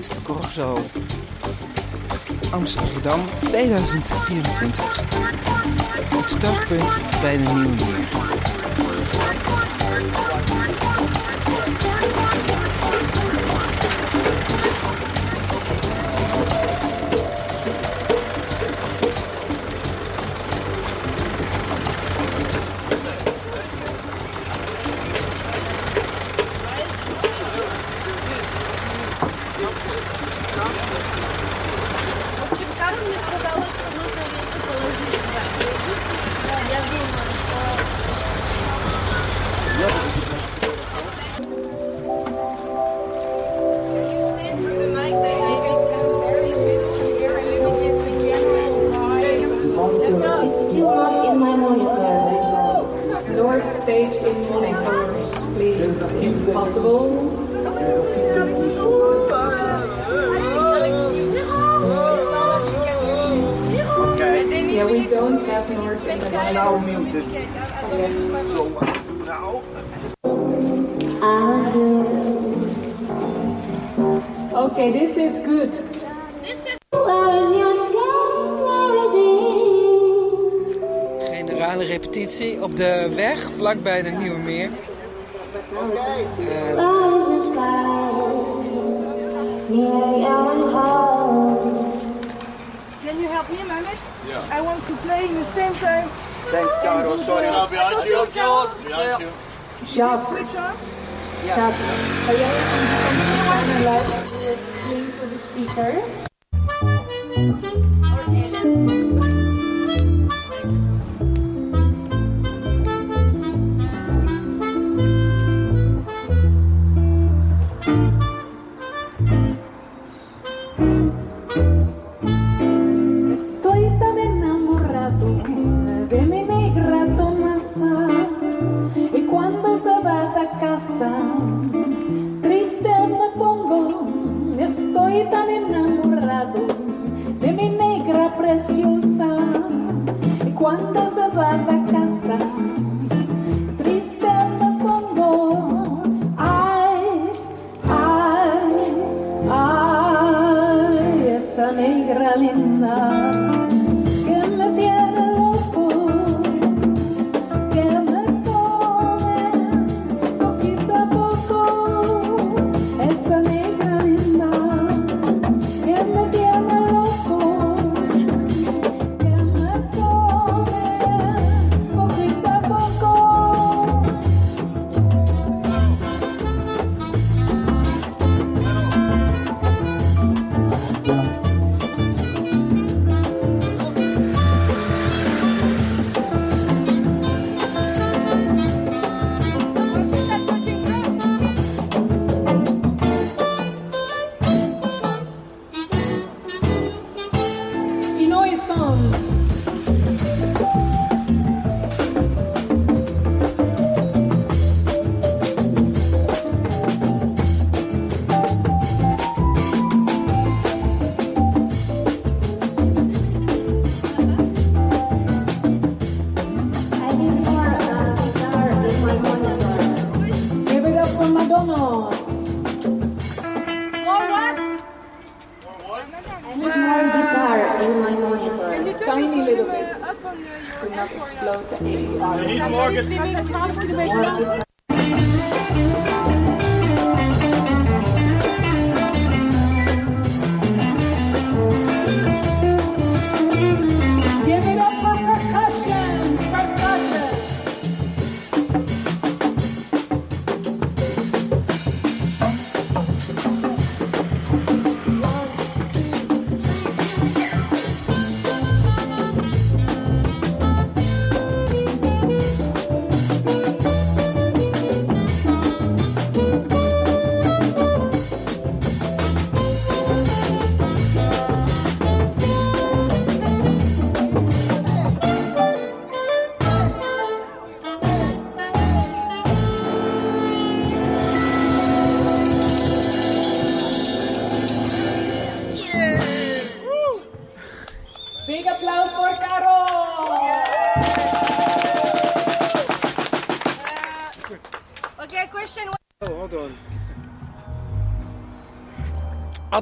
Kunst Corso Amsterdam 2024. Het startpunt bij de Nieuwe Meer.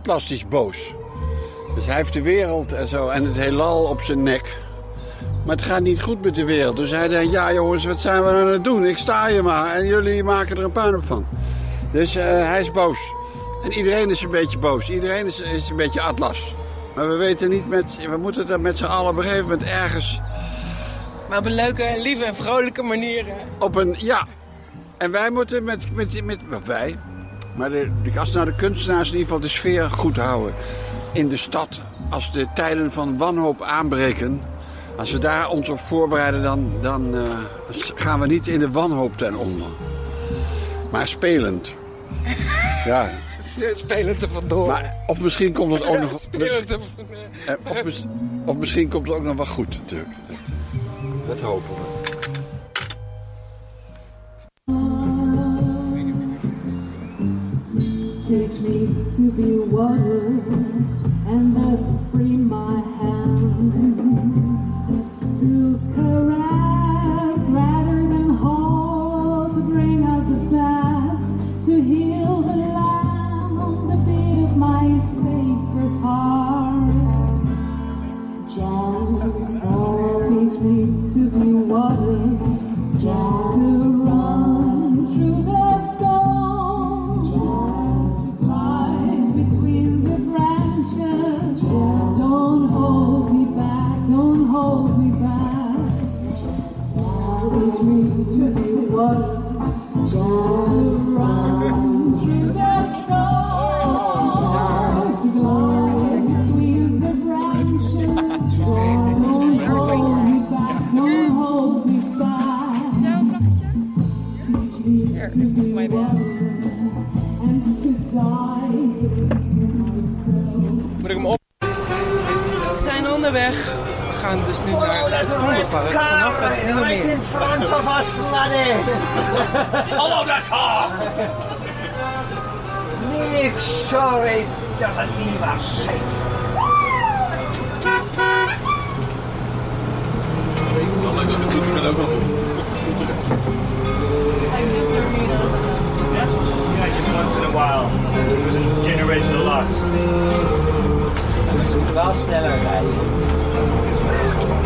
Atlas is boos. Dus hij heeft de wereld en zo en het heelal op zijn nek. Maar het gaat niet goed met de wereld. Dus hij denkt, ja jongens, wat zijn we aan het doen? Ik sta hier maar en jullie maken er een puinhoop van. Dus eh, hij is boos. En iedereen is een beetje boos. Iedereen is, is een beetje Atlas. Maar we weten niet met... We moeten het er met z'n allen op een gegeven moment ergens Maar op een leuke, lieve en vrolijke manier. hè. op een... Ja. En wij moeten met... met, met wel, wij. Maar de, als nou de kunstenaars in ieder geval de sfeer goed houden. In de stad. Als de tijden van wanhoop aanbreken. Als we daar ons op voorbereiden, dan, dan eh, gaan we niet in de wanhoop ten onder. Maar spelend. Ja. Spelend er vandoor. Maar, of misschien komt het ook nog... Spelend er Eh, Of, mis- of misschien komt het ook nog wel goed, natuurlijk. Dat, dat hopen we. Teach me to be water and thus free my hands to caress gaan dus nu naar het Vondelpark er vanaf het Nieuwe Meer. in front of us, laddie. Follow that car. Make sure it doesn't leave our sight. Ja, just once in a while. It was a generational loss. Ze moeten wel sneller rijden.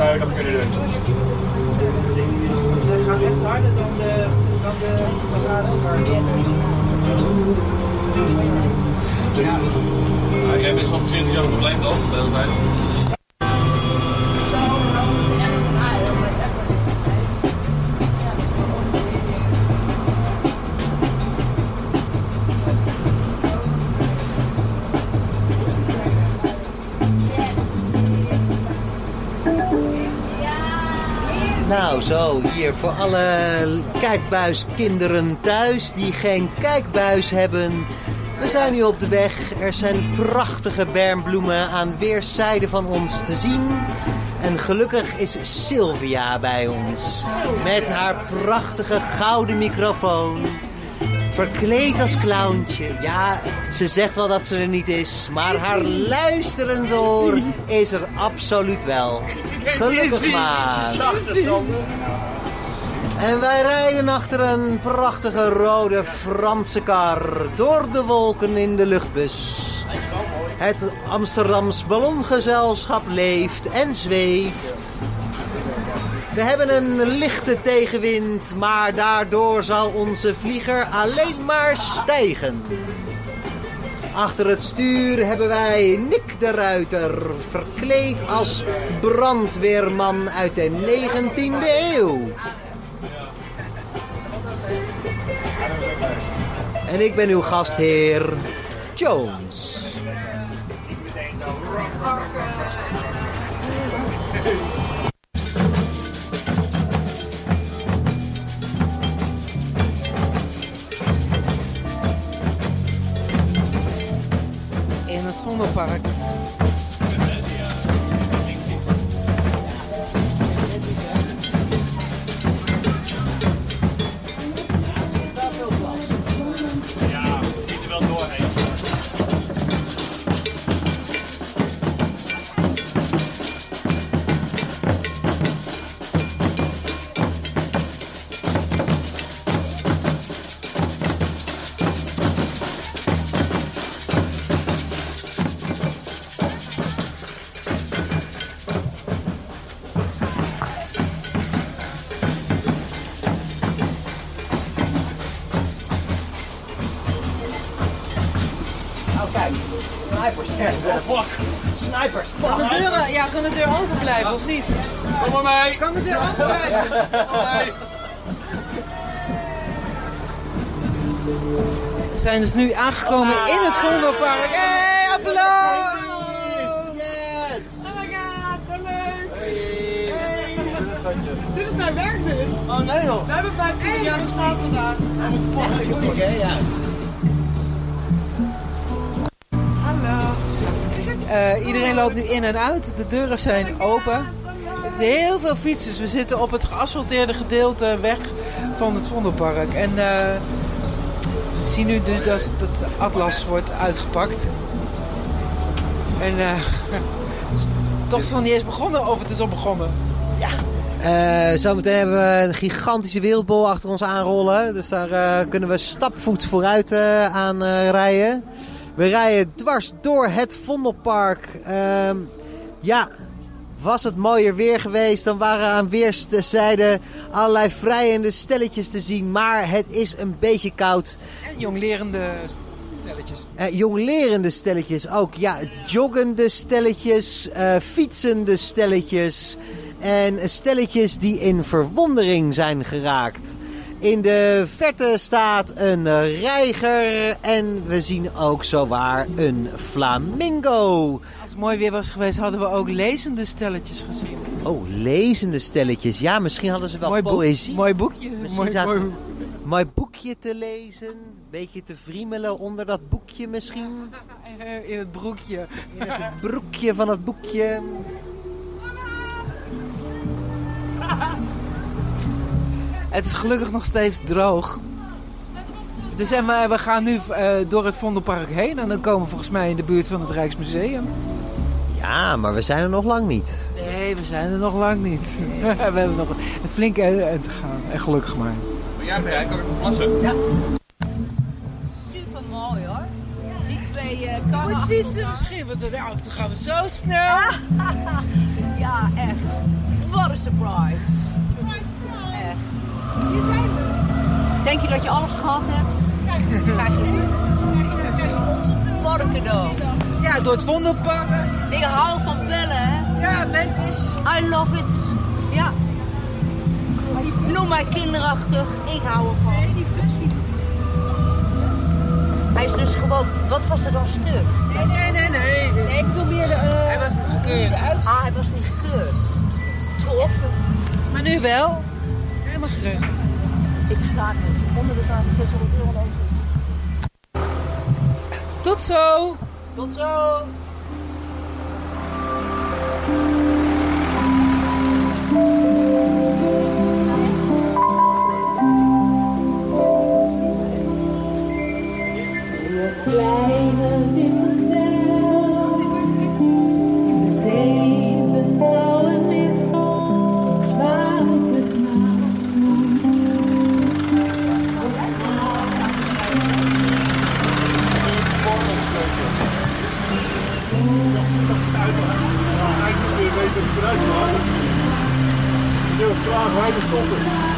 zou je nog kunnen doen. Ze gaan echt harder dan de, dan de jij bent soms serieus ook probleem toch? Nou, zo, hier voor alle kijkbuiskinderen thuis die geen kijkbuis hebben. We zijn nu op de weg. Er zijn prachtige bermbloemen aan weerszijden van ons te zien. En gelukkig is Sylvia bij ons. Met haar prachtige gouden microfoon. Verkleed als clowntje. Ja, ze zegt wel dat ze er niet is. Maar haar luisterend oor is er absoluut wel. Gelukkig maar. En wij rijden achter een prachtige rode Franse kar door de wolken in de luchtbus. Het Amsterdams ballongezelschap leeft en zweeft. We hebben een lichte tegenwind, maar daardoor zal onze vlieger alleen maar stijgen. Achter het stuur hebben wij Nick de Ruiter, verkleed als brandweerman uit de 19e eeuw. En ik ben uw gastheer, Jones. no para blijven of niet? Kom maar mee. Kan deur open blijven? We zijn dus nu aangekomen in het Vondelpark. Hey, applaus! Yes! Oh my god, zo leuk! Dit is mijn werkbus. Oh nee joh. We hebben 15 jaar bestaan vandaag. Kijk, hè, ja. Eh, iedereen loopt nu in en uit. De deuren zijn open. Het zijn heel veel fietsers. We zitten op het geasfalteerde gedeelte weg van het Vondelpark. En eh, we zien nu dus dat, dat de Atlas wordt uitgepakt. En eh, het is toch nog niet eens begonnen of het is al begonnen. Eh, zometeen hebben we een gigantische wereldbol achter ons aanrollen. Dus daar eh, kunnen we stapvoets vooruit eh, aan eh, rijden. We rijden dwars door het Vondelpark. Ehm, ja, was het mooier weer geweest, dan waren aan weerszijden allerlei vrijende stelletjes te zien. Maar het is een beetje koud. En jonglerende stelletjes. Eh, jonglerende stelletjes ook. Ja, joggende stelletjes, eh, fietsende stelletjes. En stelletjes die in verwondering zijn geraakt. In de verte staat een reiger en we zien ook zowaar een flamingo. Als het mooi weer was geweest, hadden we ook lezende stelletjes gezien. Oh, lezende stelletjes. Ja, misschien hadden ze wel Mooi poëzie. mooi boekje. Misschien Mooi- zaten mooi- mooi boekje te lezen. Beetje te vriemelen onder dat boekje misschien. In het broekje. In het broekje van het boekje. Het is gelukkig nog steeds droog. Dus en we, we gaan nu eh, door het Vondelpark heen. En dan komen we volgens mij in de buurt van het Rijksmuseum. Ja, maar we zijn er nog lang niet. Nee, we zijn er nog lang niet. we hebben nog een flinke eind te gaan. En gelukkig maar. Ben jij vrij? Kan ik even plassen? Ja. Super mooi hoor. Die twee uh, karren Moet fietsen misschien, want de auto gaan we zo snel. Ja, echt. What a surprise. Hier zijn we. Denk je dat je alles gehad hebt? Krijg je niet. Wat een cadeau. Ja, door het Vondelpark. Ik hou van bellen, hè? Ja, is. I love it. Ja. Noem mij kinderachtig. Ik hou ervan. Nee, die bus die doet Hij is dus gewoon... Wat was er dan stuk? Nee, nee, nee. nee. Nee, ik bedoel meer de... eh, Hij was niet gekeurd. Ah, hij was niet gekeurd. Tof. Maar nu wel. Helemaal geregeld. Ik versta het niet. Onder de 600 euro aan Tot zo. Tot zo. Zeer Graag wij de stoppen.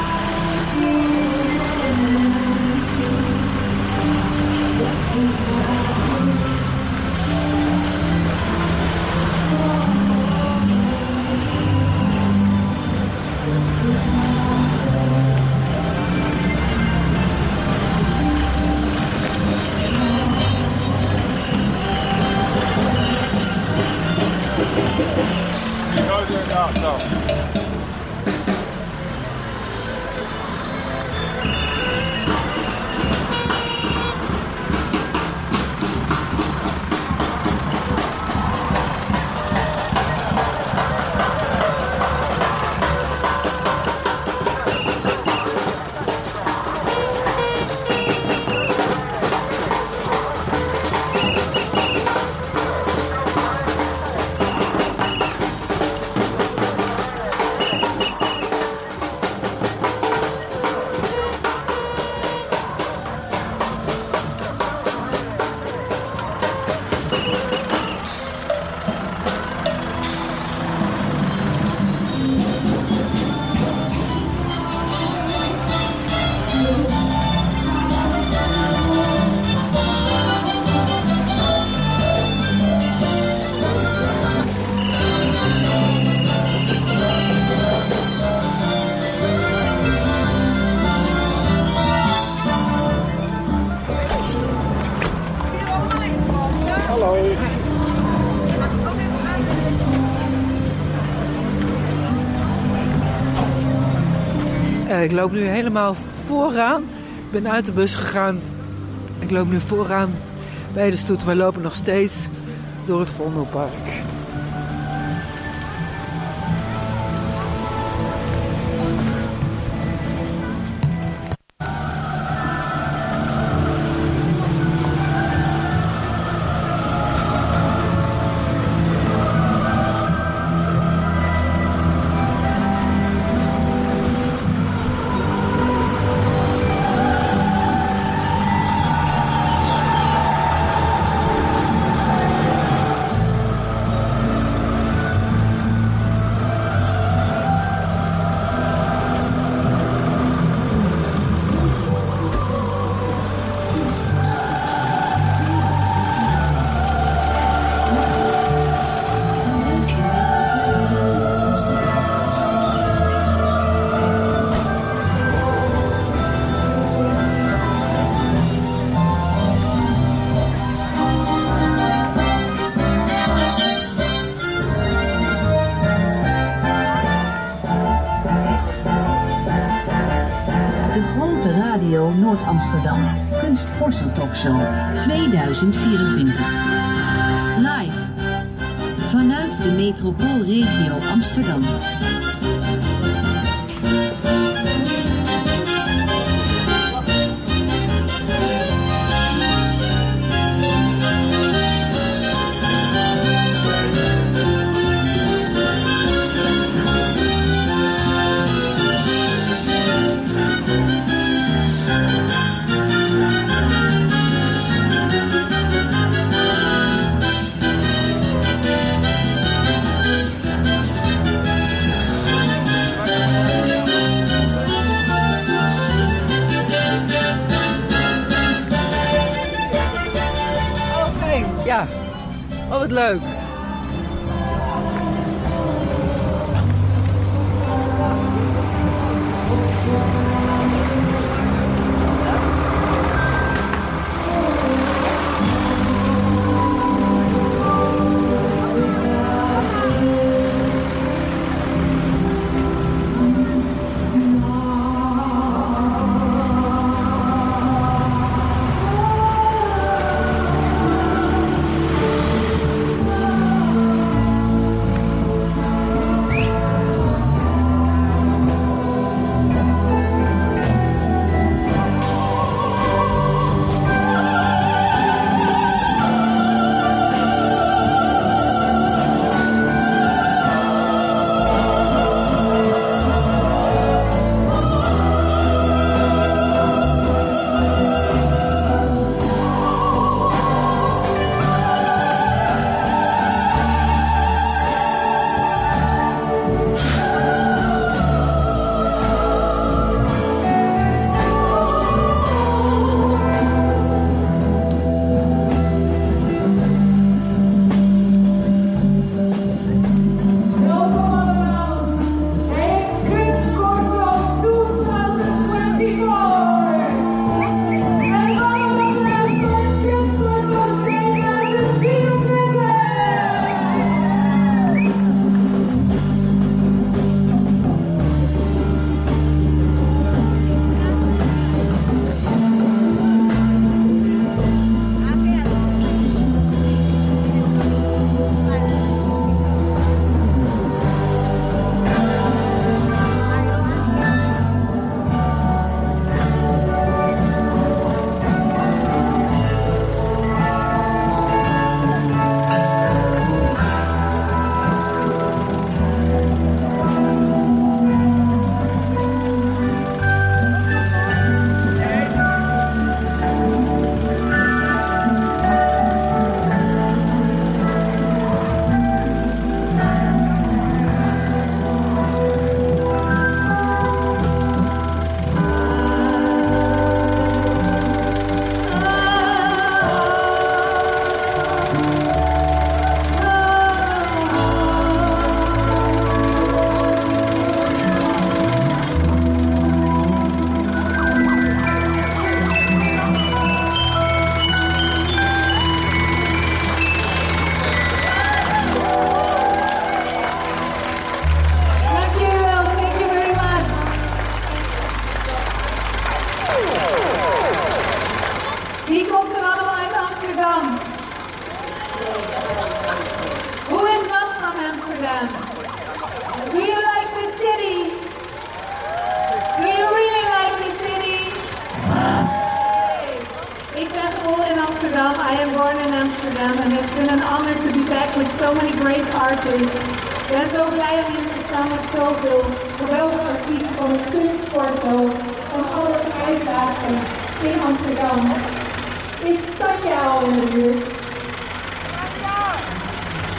Ik loop nu helemaal vooraan. Ik ben uit de bus gegaan. Ik loop nu vooraan bij de stoet. We lopen nog steeds door het Vondelpark. Porsen Talkshow 2024. Live. Vanuit de metropoolregio Amsterdam. Wie komt er allemaal Amsterdam? Who is not from Amsterdam? Do you like this city? Do you really like this city? Ik ben geboren in Amsterdam. I am born in Amsterdam. And it's been an honor to be back with so many great artists. Ik ben zo blij om hier te staan met zoveel geweldige artiesten van de kunst voor zo, van alle uitdagen in Amsterdam. Is Tanja al in de buurt?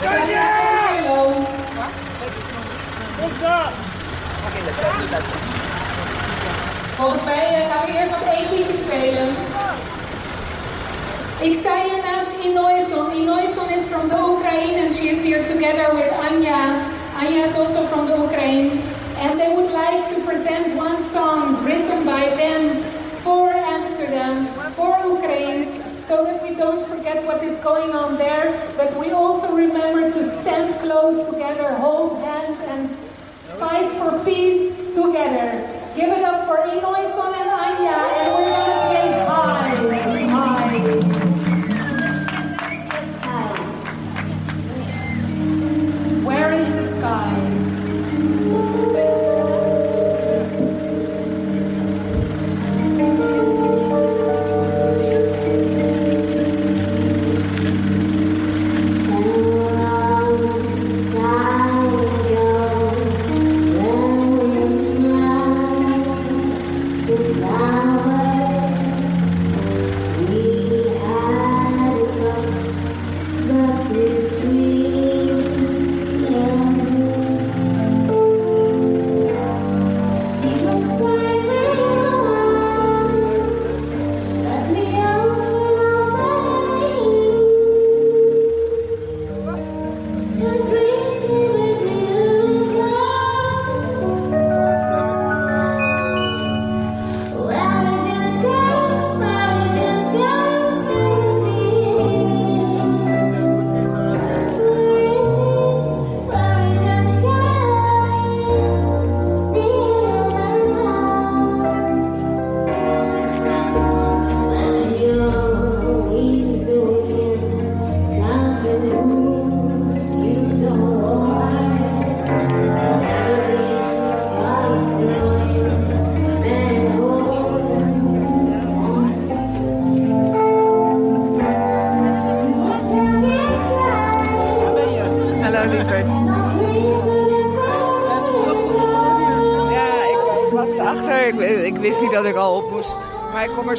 Tanja! Hallo! Op daar! Volgens mij eh, gaan we eerst nog één liedje spelen. Ik sta hier naast Inoison. Inoison is from the Ukraine and she is here together with Anya. Anya is also from the Ukraine. And they would like to present one song written by them for Amsterdam, for Ukraine, so that we don't forget what is going on there, but we also remember to stand close together, hold hands, and fight for peace together. Give it up for Inoison and Anya, and we're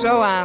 Maar ik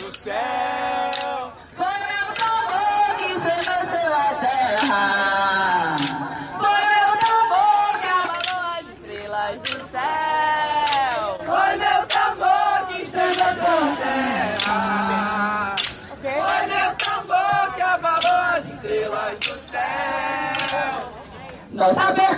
do céu. Foi meu tambor que estremeceu a terra. Foi meu tambor que abalou as estrelas do céu. Foi meu tambor que estremeceu a terra. Foi meu tambor que abalou as estrelas do céu. Nós sabemos.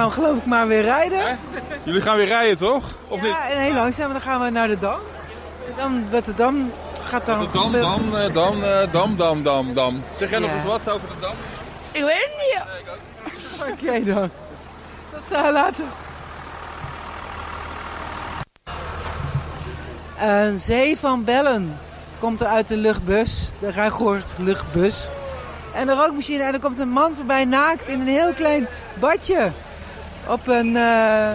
Gaan we geloof ik maar weer rijden. Jullie gaan weer rijden, toch? Of niet? Ja, en heel langzaam. Dan gaan we naar de Dam. Dan, Rotterdam gaat dan... Dam, dam, eh, dam, eh, dam, dam, dam, dam. Zeg jij nog eens wat over de dam? Ik weet het niet. Oké dan. Tot zo later. Een zee van bellen komt er uit de luchtbus. De Ruigoord luchtbus. En de rookmachine. En er komt een man voorbij naakt in een heel klein badje. Op een, eh,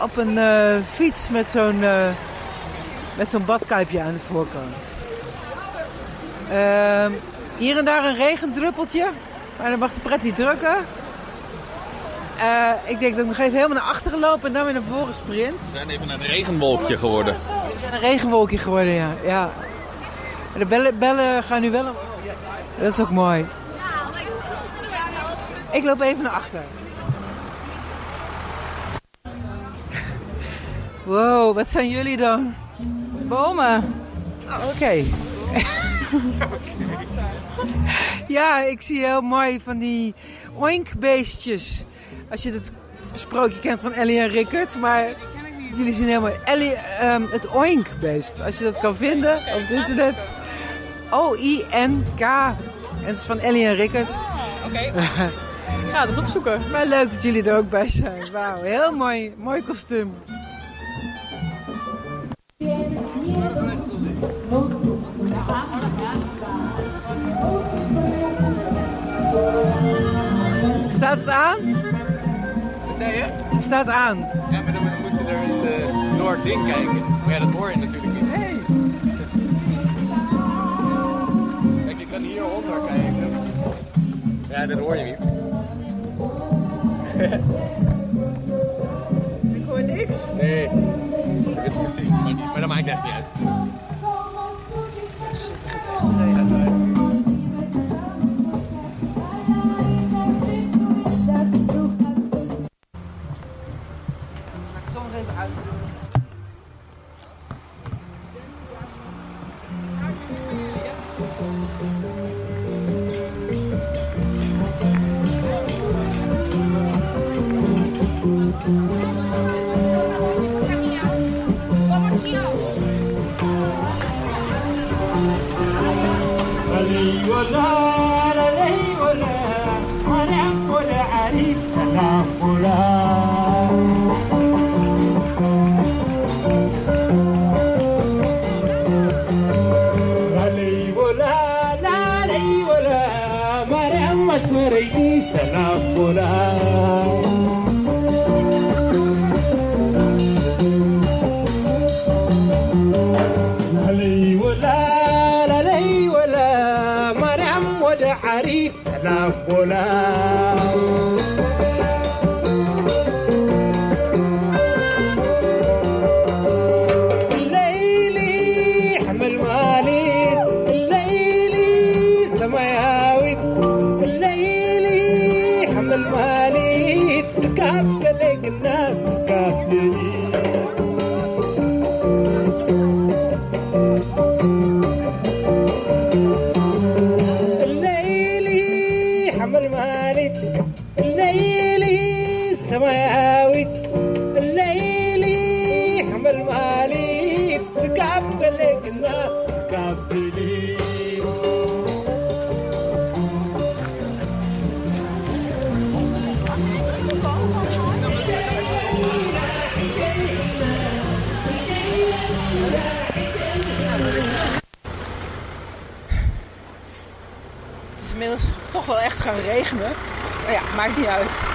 op een eh, fiets met zo'n eh, met zo'n badkuipje aan de voorkant. Ehm, hier en daar een regendruppeltje. Maar dan mag de pret niet drukken. Ik denk dat ik nog even helemaal naar achteren loop en dan weer naar voren sprint. We zijn even een regenwolkje geworden. Het is een regenwolkje geworden, ja. ja. De bellen, bellen gaan nu wel. Dat is ook mooi. Ik loop even naar achter. Wow, wat zijn jullie dan? Bomen. Oké. ja, ik zie heel mooi van die oinkbeestjes. Als je het sprookje kent van Ellie en Rickert. Maar jullie zien heel mooi. Ellie, ehm, het oinkbeest. Als je dat kan vinden op het internet. O-I-N-K. En het is van Ellie en Rickert. Oké. Ik ga het eens opzoeken. Maar leuk dat jullie er ook bij zijn. Wauw, heel mooi, mooi kostuum. Staat het aan? Wat zei je? Het staat aan. Ja, maar dan moeten we er in de Noordding kijken. Maar ja, dat hoor je natuurlijk niet. Nee. Kijk, je kan hieronder kijken. Ja, dat hoor je niet. Ik hoor niks. Nee. het muziek, maar, niet, maar dat you. Het is inmiddels toch wel echt gaan regenen. Maar ja, maakt niet uit.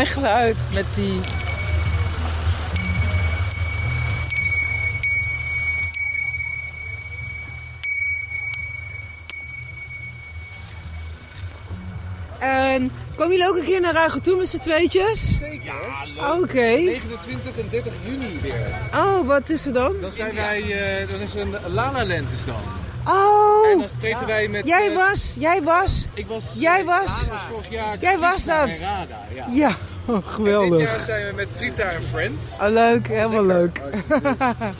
Mooi geluid met die... En komen jullie ook een keer naar Ruigen toe met z'n tweetjes? Zeker. Oké. 29 en 30 juni weer. Oh, wat is er dan? Dan zijn wij, eh, dan is er een Lala Land is dan. Oh! En dan treden wij met... Jij eh, was, jij was, Ik was... jij was, Lala was vorig jaar jij was dat. ja. Ja, oh, En dit geweldig. jaar zijn we met Trita en Friends. Oh, leuk, helemaal leuk.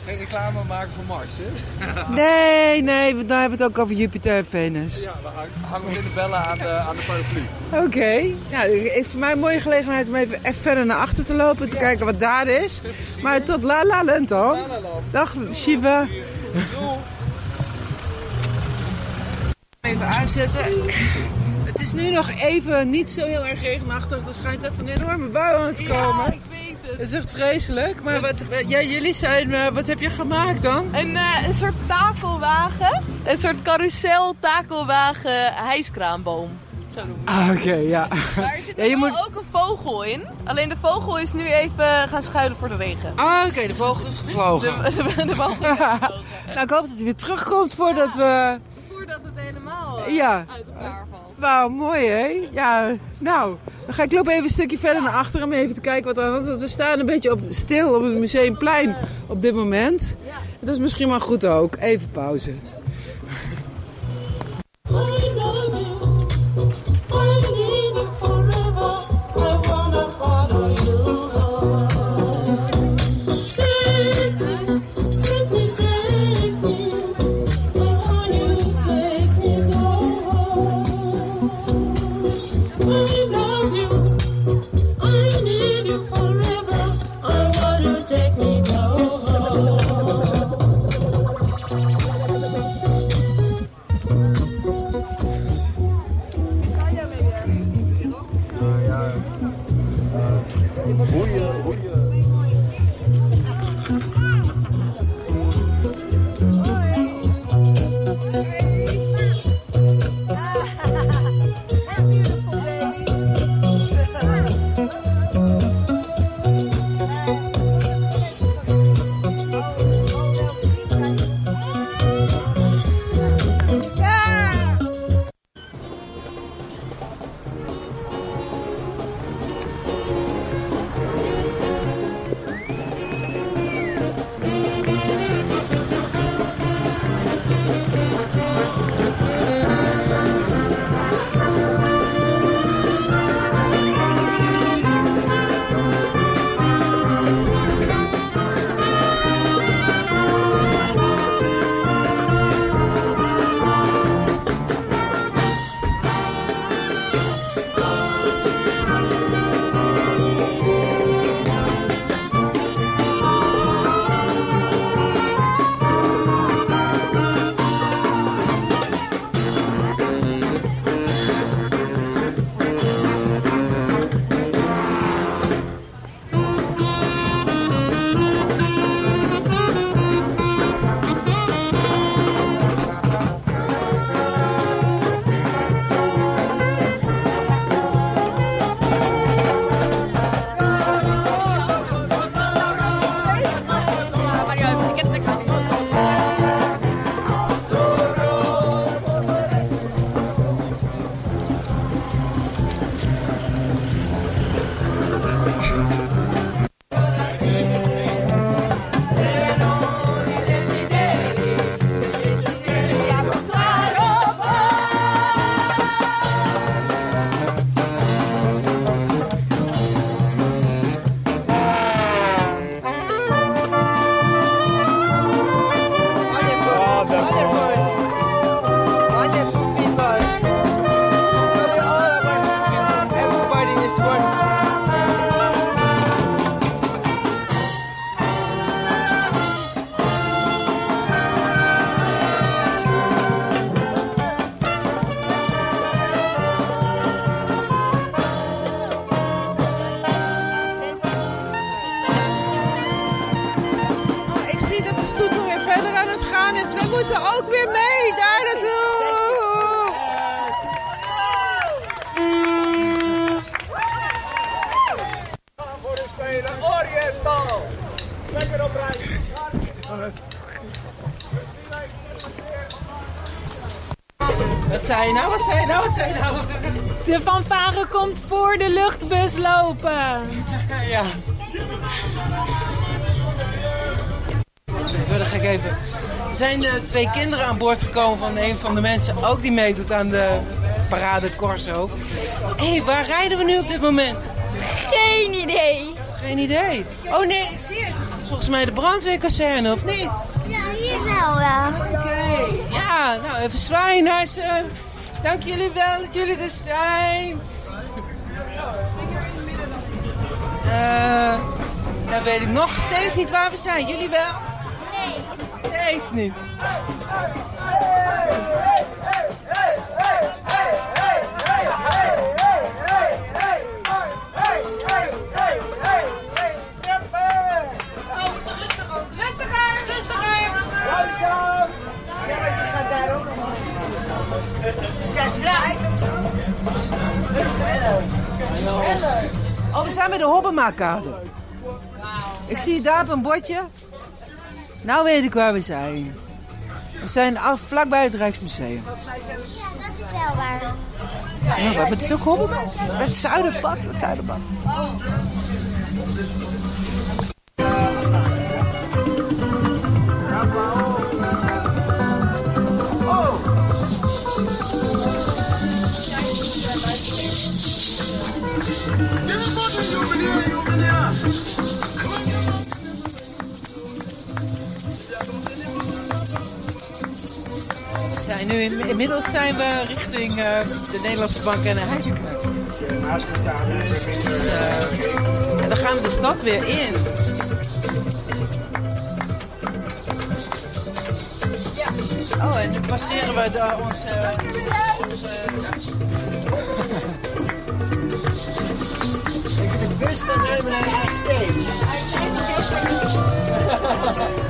Geen reclame maken voor Mars, hè? Nee, nee, want dan hebben we het ook over Jupiter en Venus. Ja, we hang- hangen in de bellen aan de, aan de paraplu. Oké. Het is voor mij een mooie gelegenheid om even, even verder naar achter te lopen. Te kijken wat daar is. Maar tot La La Land dan. Dag Shiva. Even aanzetten. Het is nu nog even niet zo heel erg regenachtig. Er schijnt echt een enorme bui aan te komen. Ja, ik weet het. Het is echt vreselijk. Maar wat, ja, jullie zijn, eh, wat heb je gemaakt dan? Een, eh, een soort takelwagen. Een soort carousel takelwagen hijskraamboom. Zo we Ah, oké, ja. Daar zit Ja, je moet... ook een vogel in. Alleen de vogel is nu even gaan schuilen voor de regen. Ah, oké, de vogel is gevlogen. De, de, de vogel is gevlogen. Nou, ik hoop dat hij weer terugkomt voordat we... Voordat het helemaal eh, Ja. uit elkaar. Wauw, mooi hè? Ja, nou, dan ga ik lopen even een stukje verder naar achteren om even te kijken wat er aan de is. Want we staan een beetje op, stil op het museumplein op dit moment. Dat is misschien wel goed ook. Even pauze. De luchtbus lopen. Ja. Ga ik even. Er zijn eh, twee kinderen aan boord gekomen van een van de mensen ook die meedoet aan de parade Corso. Hé, hey, waar rijden we nu op dit moment? Geen idee. Geen idee. Oh nee, ik zie het. Het is volgens mij de brandweerkazerne, of niet? Ja, hier wel, ja. Oké. Ja, nou even zwaaien naar ze. Dank jullie wel dat jullie er zijn. Nou weet ik nog steeds niet waar we zijn. Jullie wel? Nee. Steeds niet. Ik zie daar op een bordje. Nou weet ik waar we zijn. We zijn af, vlakbij het Rijksmuseum. Dat is wel waar. Ja, maar het is ook Hobbema. Het Zuiderpad. Het Zuiderpad. Nu in- inmiddels zijn we richting eh, de Nederlandse Bank en de Heineken. Dus, eh, en dan gaan we de stad weer in. Oh, en nu passeren we de, onze, onze... De bus kan nemen naar de eigen stage.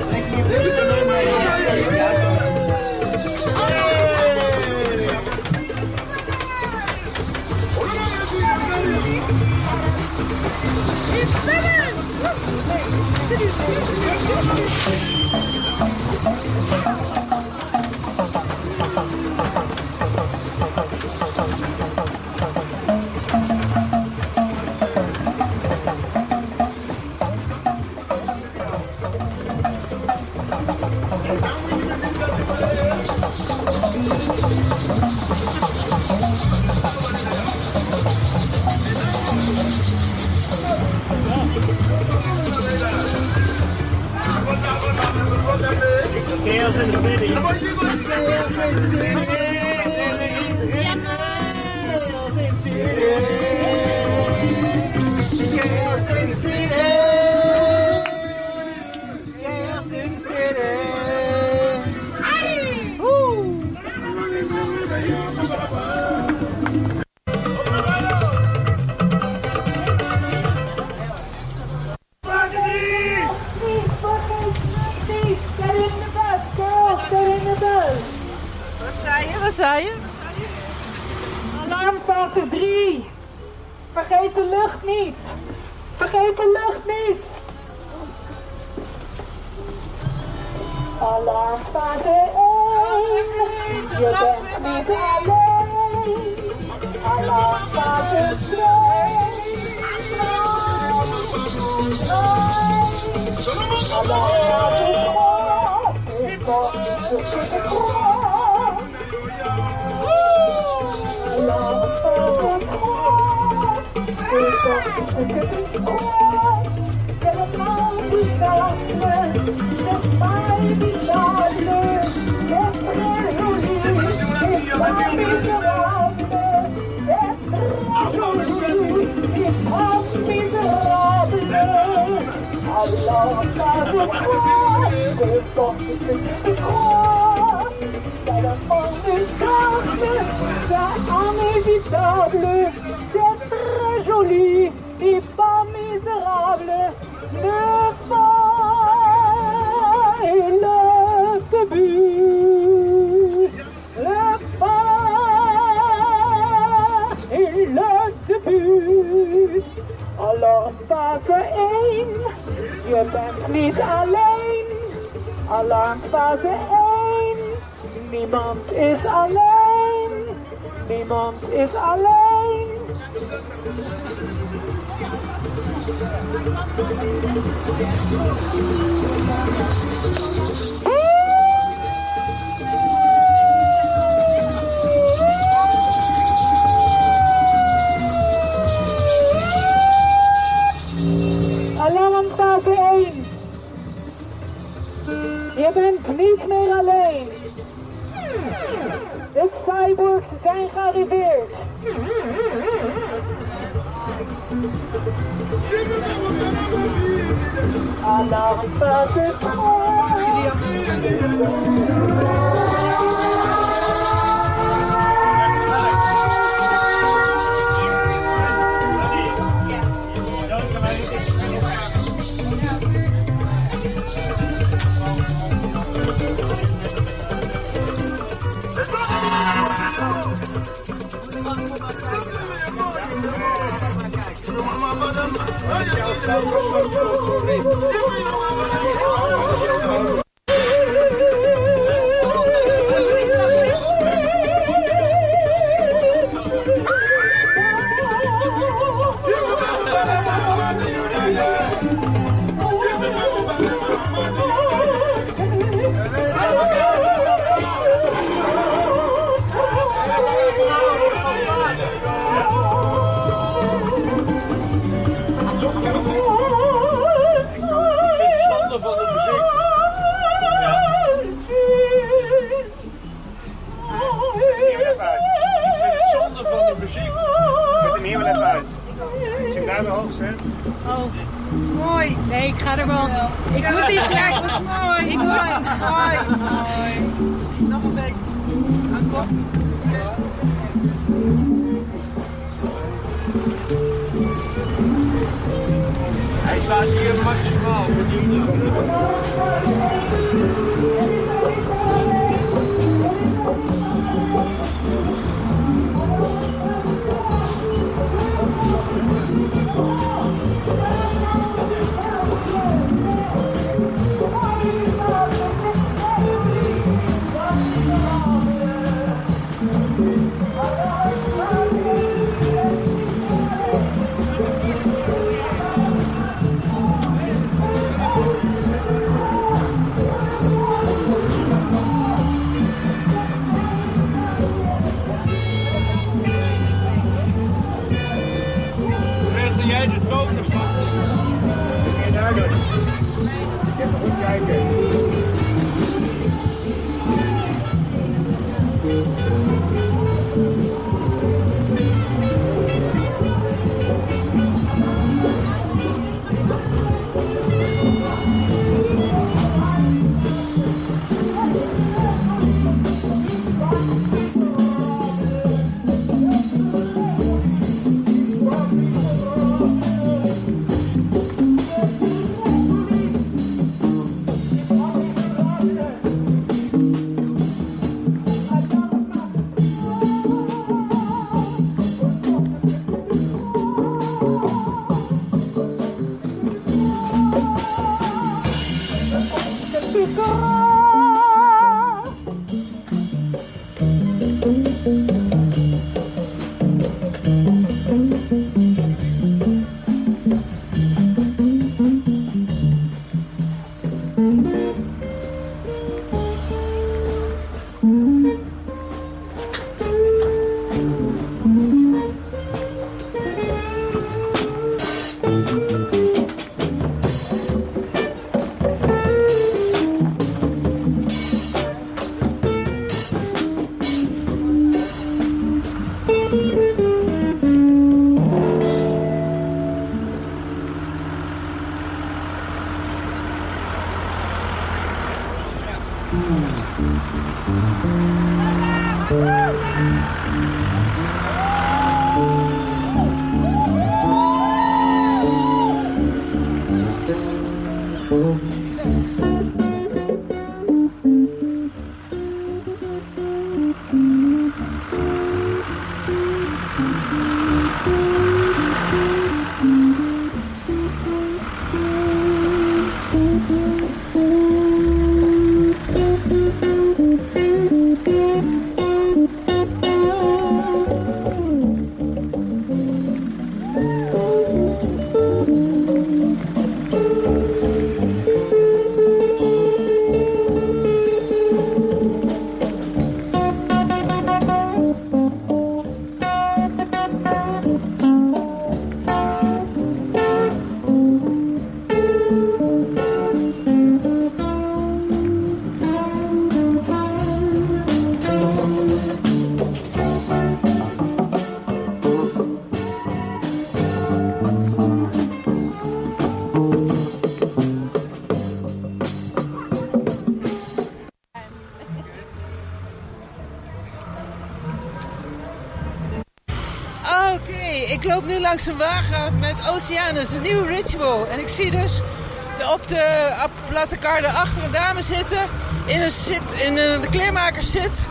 Trek je bus kan nemen naar de eigen stage. Chaos ik loop nu langs een wagen met Oceanus, een nieuw ritual. En ik zie dus op de platte kar daarachter een dame zitten. In een, zit, in een kleermakerszit.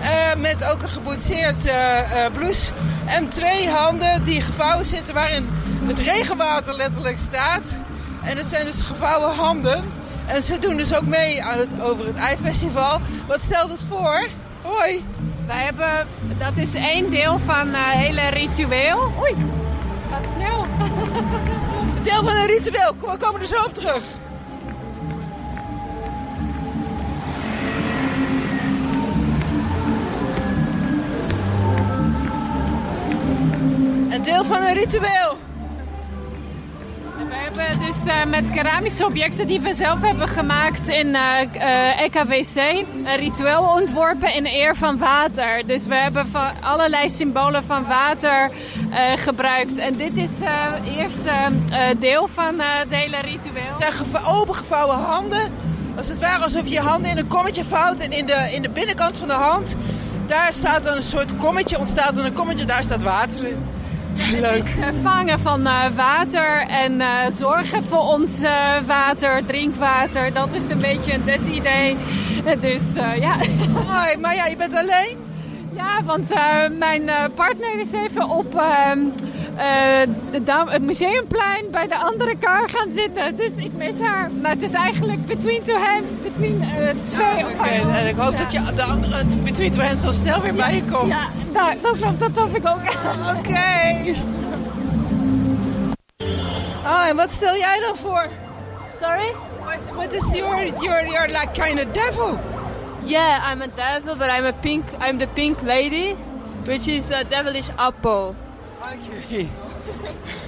eh met ook een geboetseerd eh, eh, blouse. En twee handen die gevouwen zitten waarin het regenwater letterlijk staat. En het zijn dus gevouwen handen. En ze doen dus ook mee aan het, over het IJfestival. Wat stelt het voor? Hoi. Wij hebben, dat is één deel van het hele ritueel. Oei, gaat snel. Deel van een ritueel. We komen er zo op terug. Een deel van een ritueel. We hebben dus eh, met keramische objecten die we zelf hebben gemaakt in eh eh, EKWC een ritueel ontworpen in eer van water. Dus we hebben van allerlei symbolen van water eh, gebruikt. En dit is eh, het eerste eh, deel van eh, het hele ritueel. Het zijn opengevouwen handen. Als het ware alsof je je handen in een kommetje vouwt. En in de, in de binnenkant van de hand, daar staat dan een soort kommetje. Ontstaat dan een kommetje, daar staat water in. Leuk. Het is eh, vangen van eh, water en eh, zorgen voor ons eh, water, drinkwater. Dat is een beetje het idee. Dus eh, ja. Hoi, maar ja, je bent alleen? Ja, want eh, mijn eh, partner is even op ehm, eh, het museumplein bij de andere kar gaan zitten. Dus ik mis haar. Maar het is eigenlijk between two hands, between twee of Oké, en ik hoop dat je de andere Between Two Hands al snel weer bij je komt. Ja, nou, dat, dat, dat hoop ik ook. Oké. Oh, en wat stel jij dan voor? Sorry? What, what is your, your, your like kind of devil? Yeah, I'm a devil, but I'm a pink. I'm the pink lady, which is a devilish apple. Okay.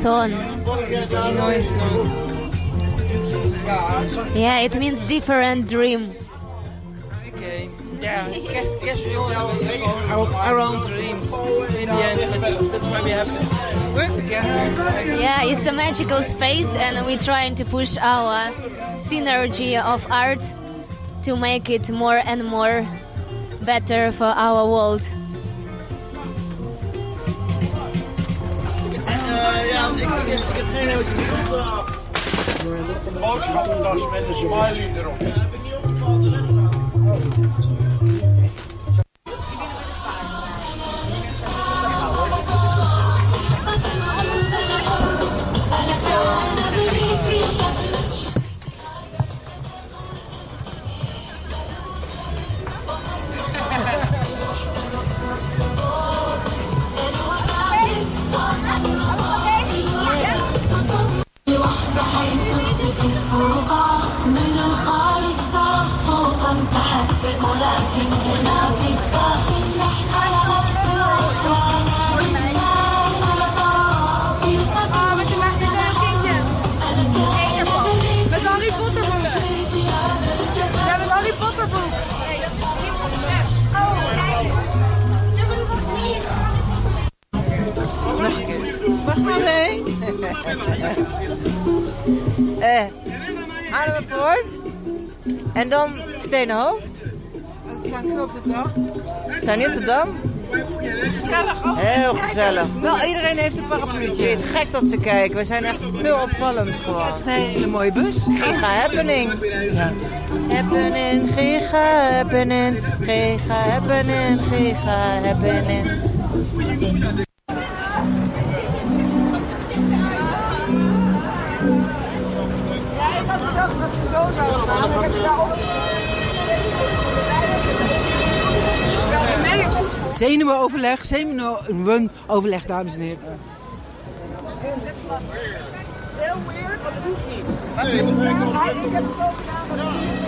Inoison. Yeah, it means different dream. Okay. Yeah, guess, guess we all have our, our own dreams in the end, but that's why we have to work together, right? Yeah, it's a magical space, and we're trying to push our synergy of art to make it more and more better for our world. Boodschappentas met een smiley erop. Eh, En dan Steenhoofd. We staan nu op de dam. We staan nu op de dam. Gezellig, Heel gezellig. Wel, iedereen heeft een parapluutje. Het gek dat ze kijken. We zijn echt te opvallend gewoon. Het een hele mooie bus. Giga happening. Ja. Happening, giga happening. Giga happening, giga happening. zenuwenoverleg, zenuwenoverleg, dames en heren. Dat is echt lastig. Heel weird, maar het hoeft niet. Nee, ik heb het zo gedaan,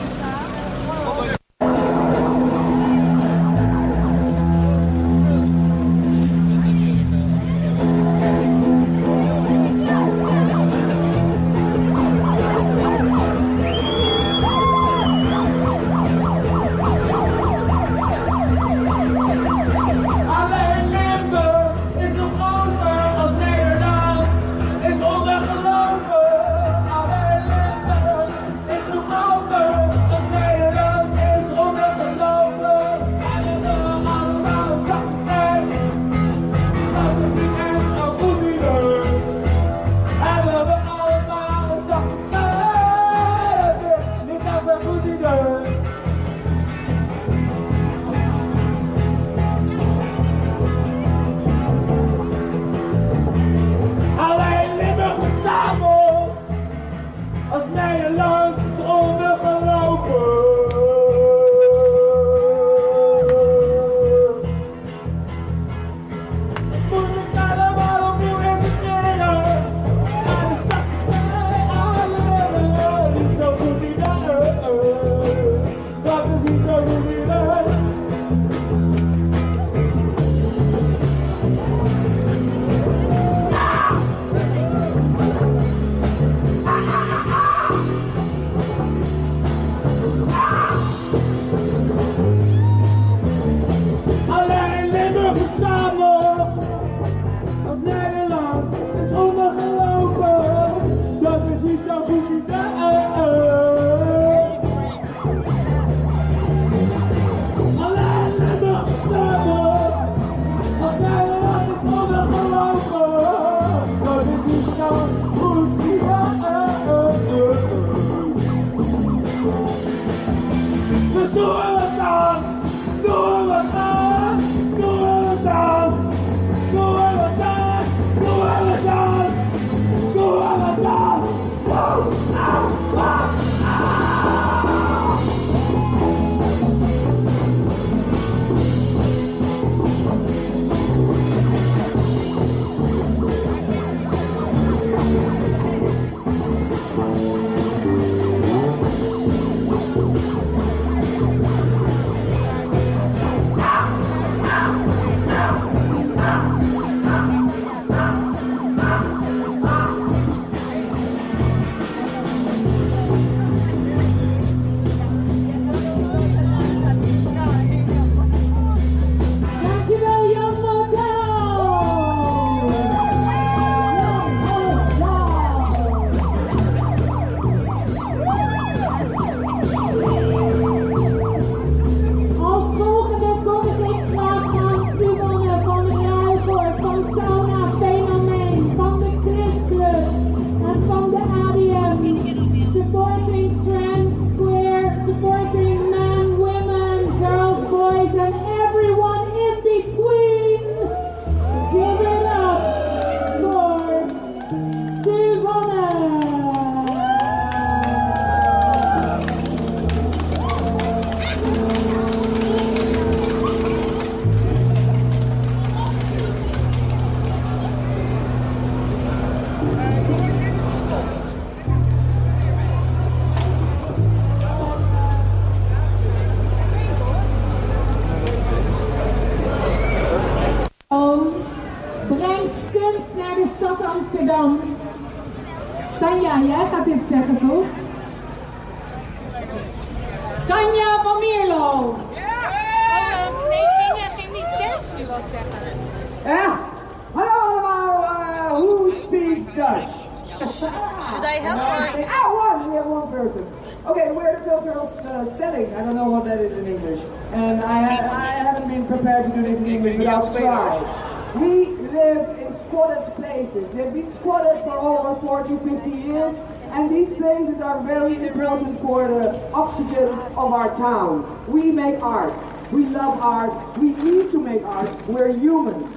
town. We make art. We love art. We need to make art. We're human.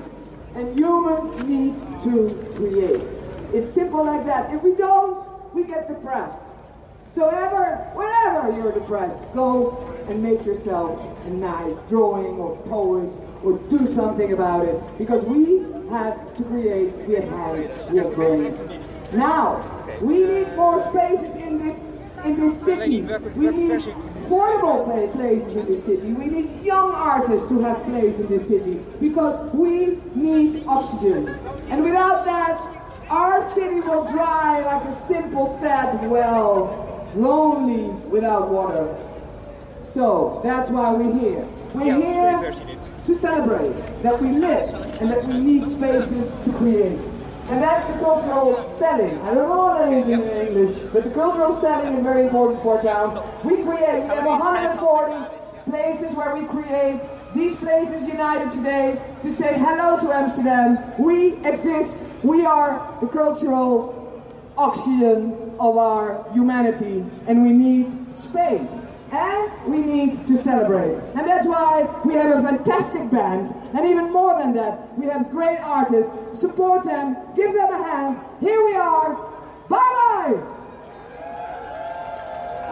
And humans need to create. It's simple like that. If we don't, we get depressed. So ever, whenever you're depressed, go and make yourself a nice drawing or poet or do something about it. Because we have to create, we have hands, we have brains. Now, we need more spaces in this in this city. We need affordable pla- places in this city. We need young artists to have place in this city because we need oxygen. And without that, our city will dry like a simple, sad well, lonely without water. So that's why we're here. We're here to celebrate that we live and that we need spaces to create. And that's the cultural spelling. I don't know what that is in English, but the cultural spelling is very important for a town. We create, we have 140 places where we create. These places united today to say hello to Amsterdam. We exist. We are the cultural oxygen of our humanity, and we need space. And we need to celebrate. And that's why we have a fantastic band. And even more than that, we have great artists. Support them, give them a hand. Here we are. Bye bye!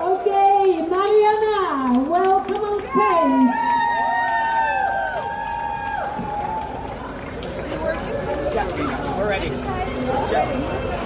Okay, Mariana, welcome on stage. Yeah, we're ready. So,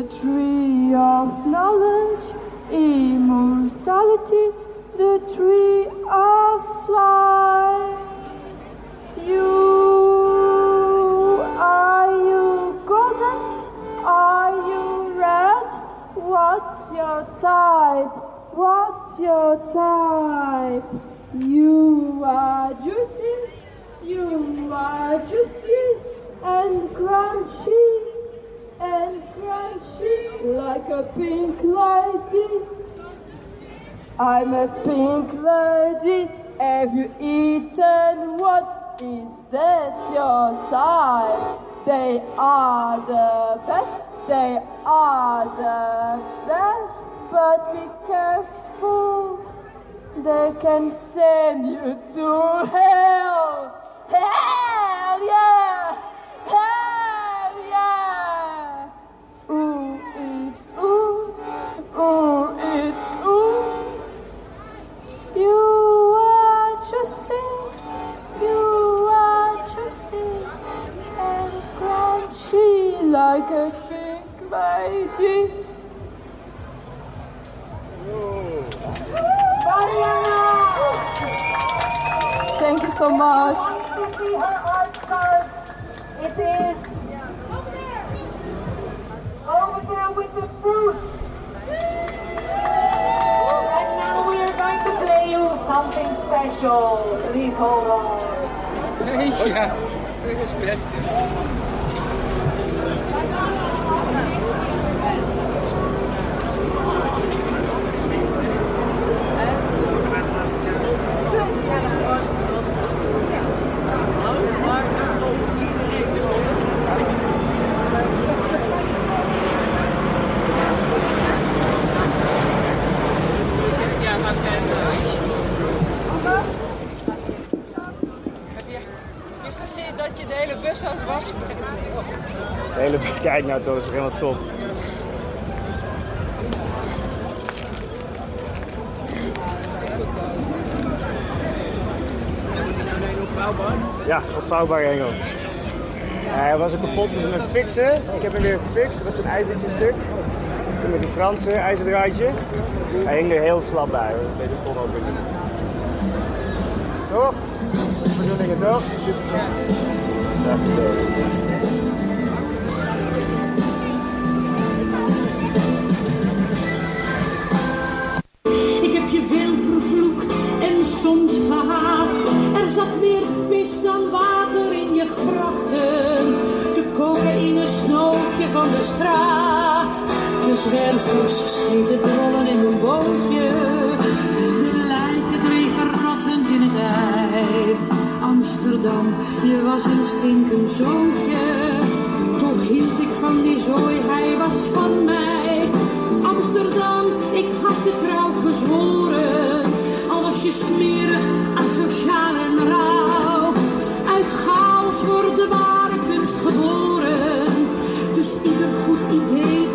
The tree of knowledge, immortality, the tree of life. You are you golden? Are you red? What's your type? What's your type? You are juicy, you are juicy and crunchy and crunchy like a pink lady. I'm a pink lady. Have you eaten? What is that your type? They are the best. They are the best. But be careful. They can send you to hell. Hell yeah! Oh, it's ooh. You are Josie. You are Josie. And crunchy like a big lady. Mariana. Thank you so much. It is over there with the fruit. Something special. Please hold on. ja, dit is het beste. Heb je, heb je gezien dat je de hele bus aan het wassen bent? De hele kijk nou toch, is toch helemaal top. Ja, opvouwbaar hengel. Ja, hij was er kapot, dus hem fixen. Ik heb hem weer gefixt. Dat was een ijzertje stuk. Toen met die Franse ijzerdraadje. Hij hing er heel slap bij. hoor. Deze kon ook weer. Toch? Bedoelingen toch? Zat meer pis dan water in je grachten. De cocaïne snoofje van de straat. De zwervers scheten drollen in hun bootje. De lijken dreven rottend in het ei. Amsterdam, je was een stinkend zootje. Toch hield ik van die zooi, hij was van mij. Amsterdam, ik had je trouw gezworen. Je smerig, asociaal en rauw. Uit chaos wordt de ware kunst geboren. Dus ieder goed idee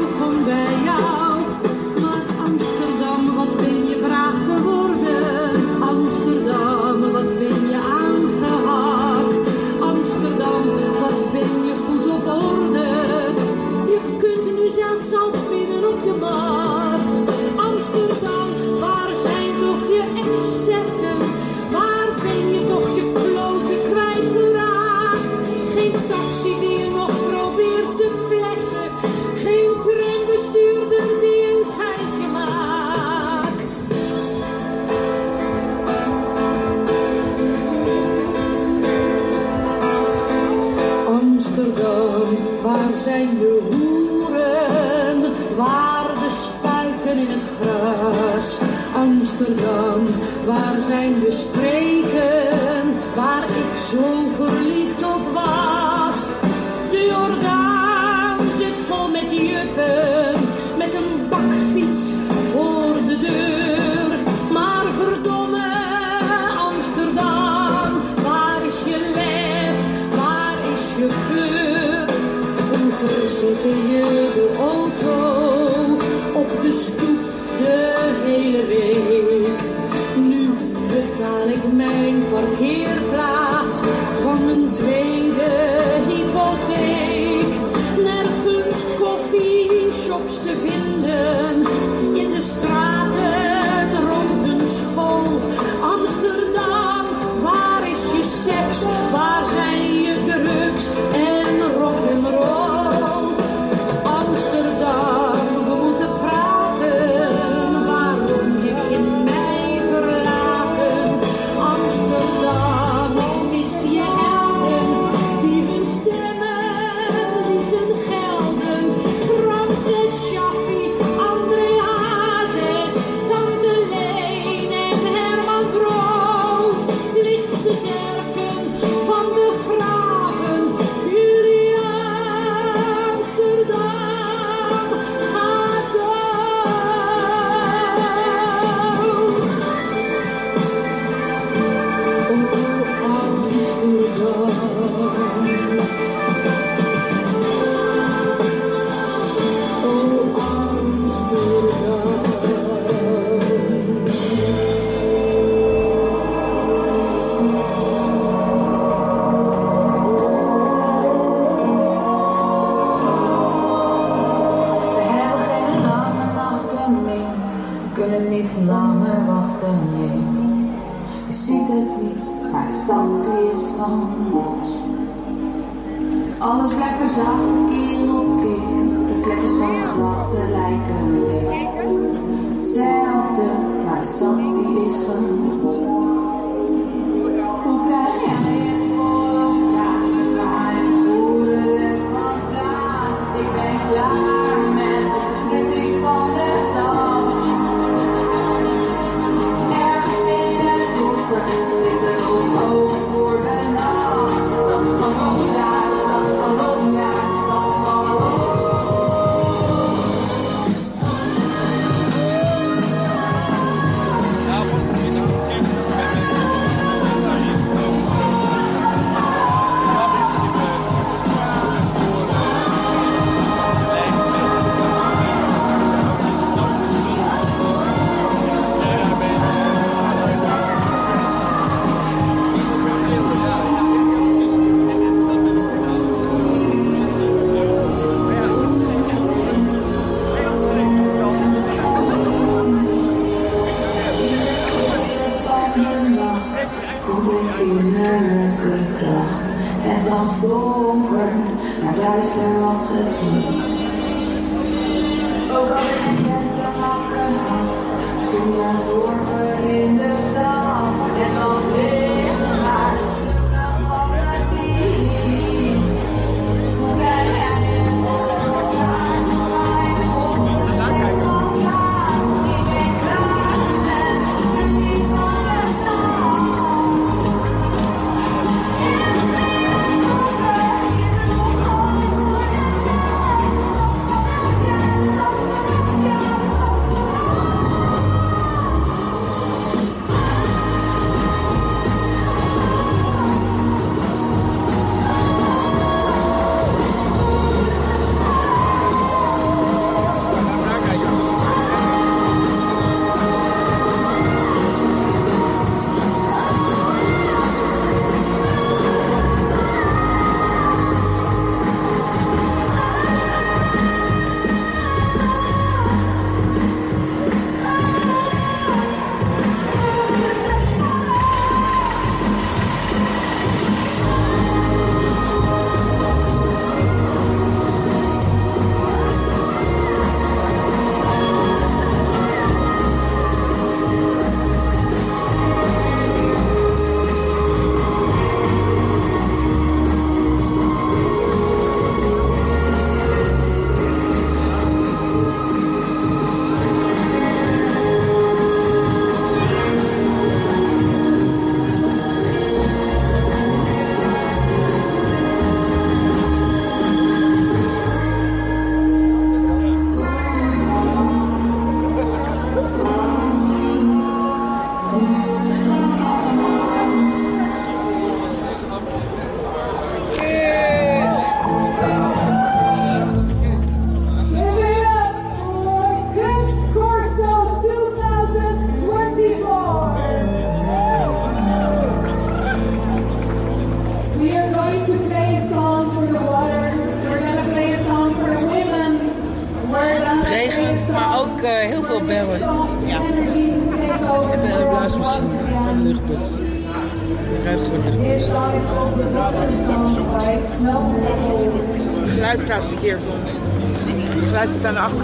Het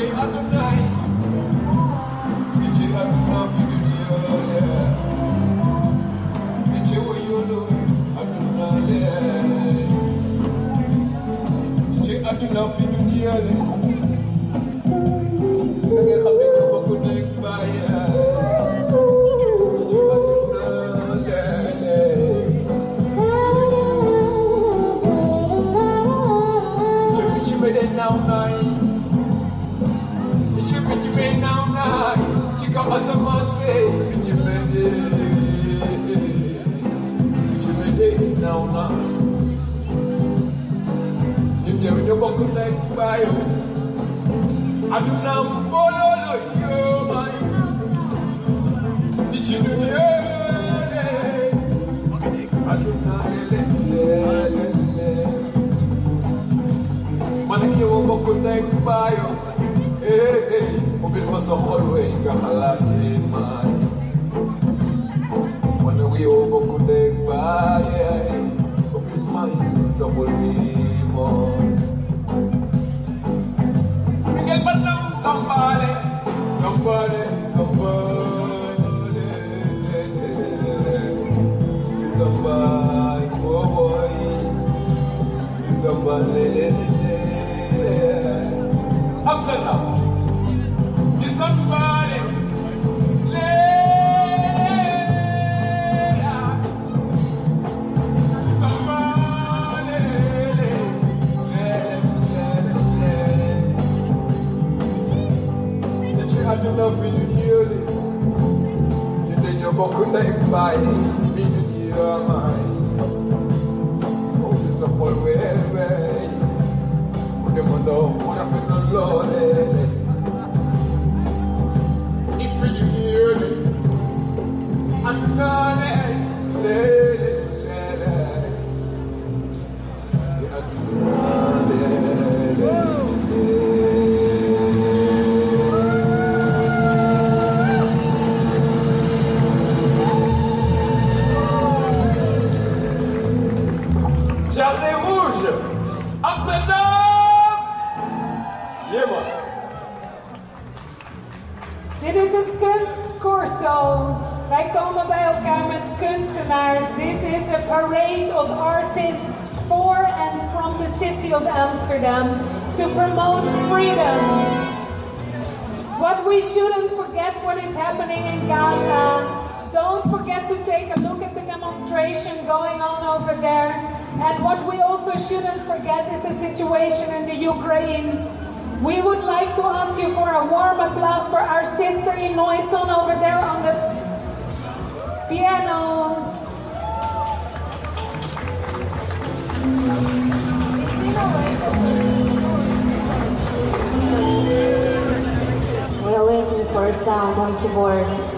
Shane. bayo hey hey Somebody, somebody, somebody, somebody, oh somebody, somebody, upside down. Bokunda imply being your mind. Oh, it's a full way. Would you know what I've been is the situation in the Ukraine. We would like to ask you for a warm applause for our sister Inoison over there on the piano. We are waiting for a sound on keyboard.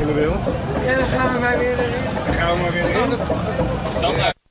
in de wereld. En dan gaan we maar weer erin. Dan gaan we maar weer in.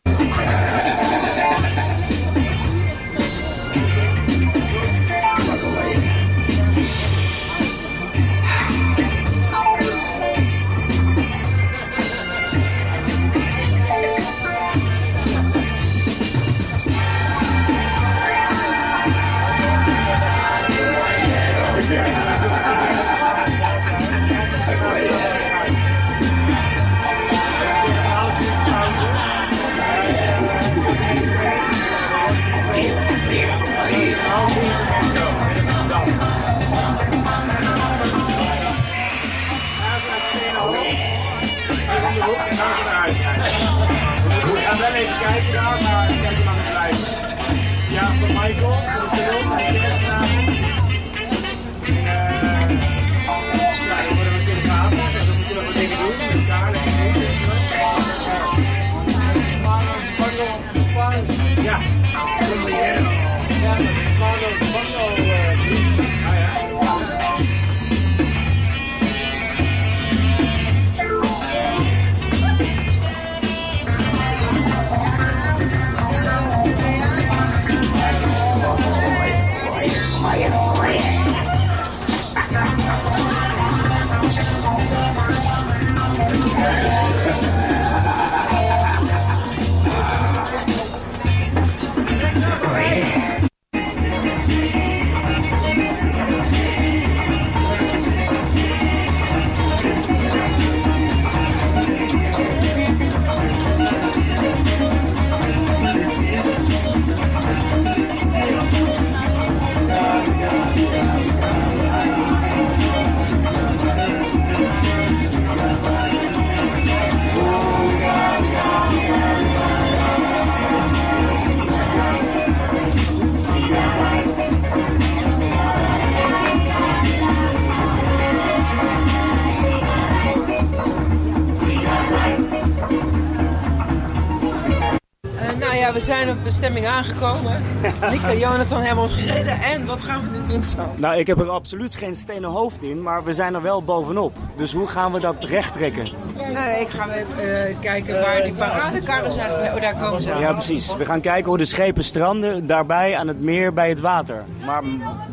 Zijn op bestemming aangekomen. Nick en Jonathan hebben ons gereden. En wat gaan we nu doen zo? Nou, ik heb er absoluut geen stenen hoofd in, maar we zijn er wel bovenop. Dus hoe gaan we dat recht trekken? Nou, ik ga even eh, kijken waar die paradekarren zijn. Oh, daar komen ze. Ja, precies. We gaan kijken hoe de schepen stranden, daarbij aan het meer bij het water. Maar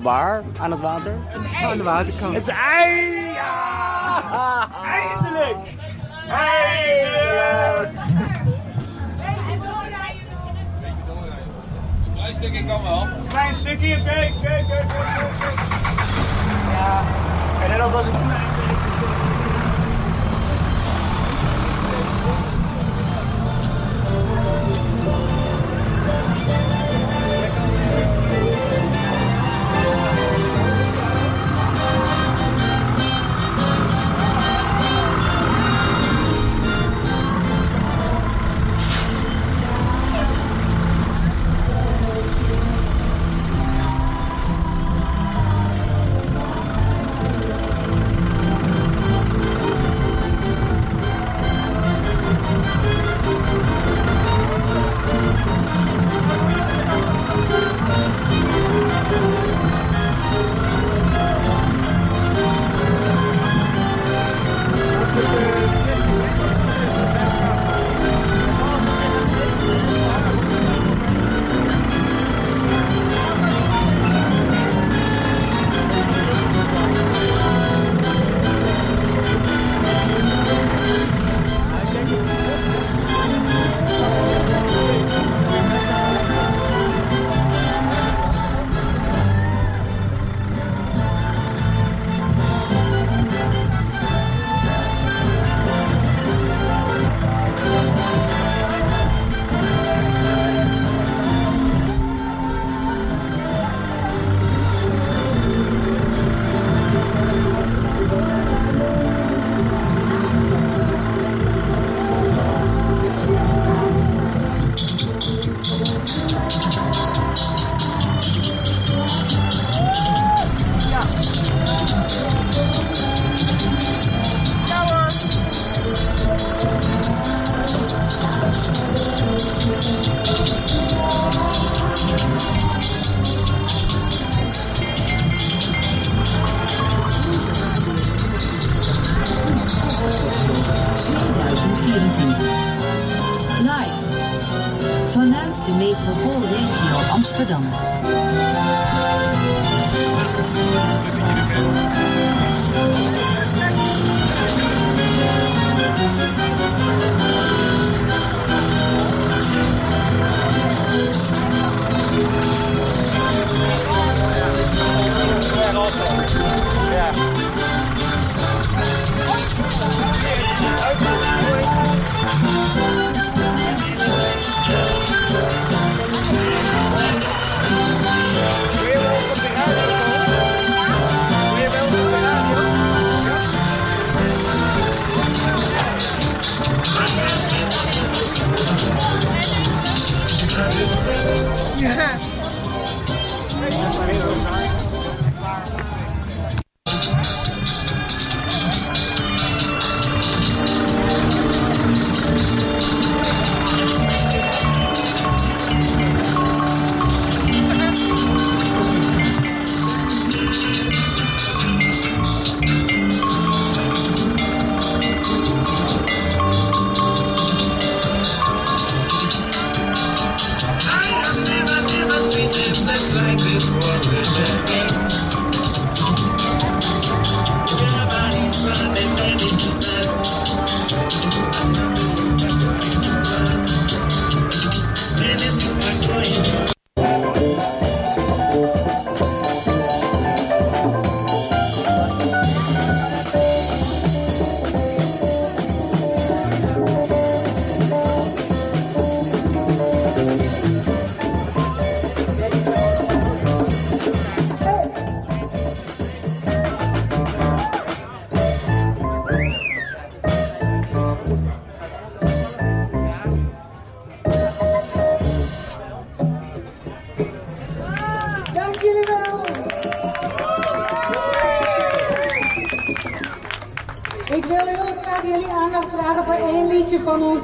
waar aan het water? Aan de waterkant. Het ei! Ja! Eindelijk! Eindelijk! Klein stukje kan wel. Klein stukje, kijk, kijk, kijk, kijk. Ja, en al was het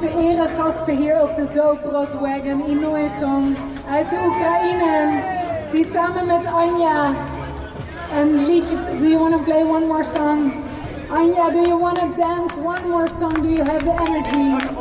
onze eregasten hier op de Zoprot Wagon. Inoue Song uit de Oekraïne. Die samen met Anja een liedje. Do you want to play one more song? Anja, do you want to dance one more song? Do you have the energy?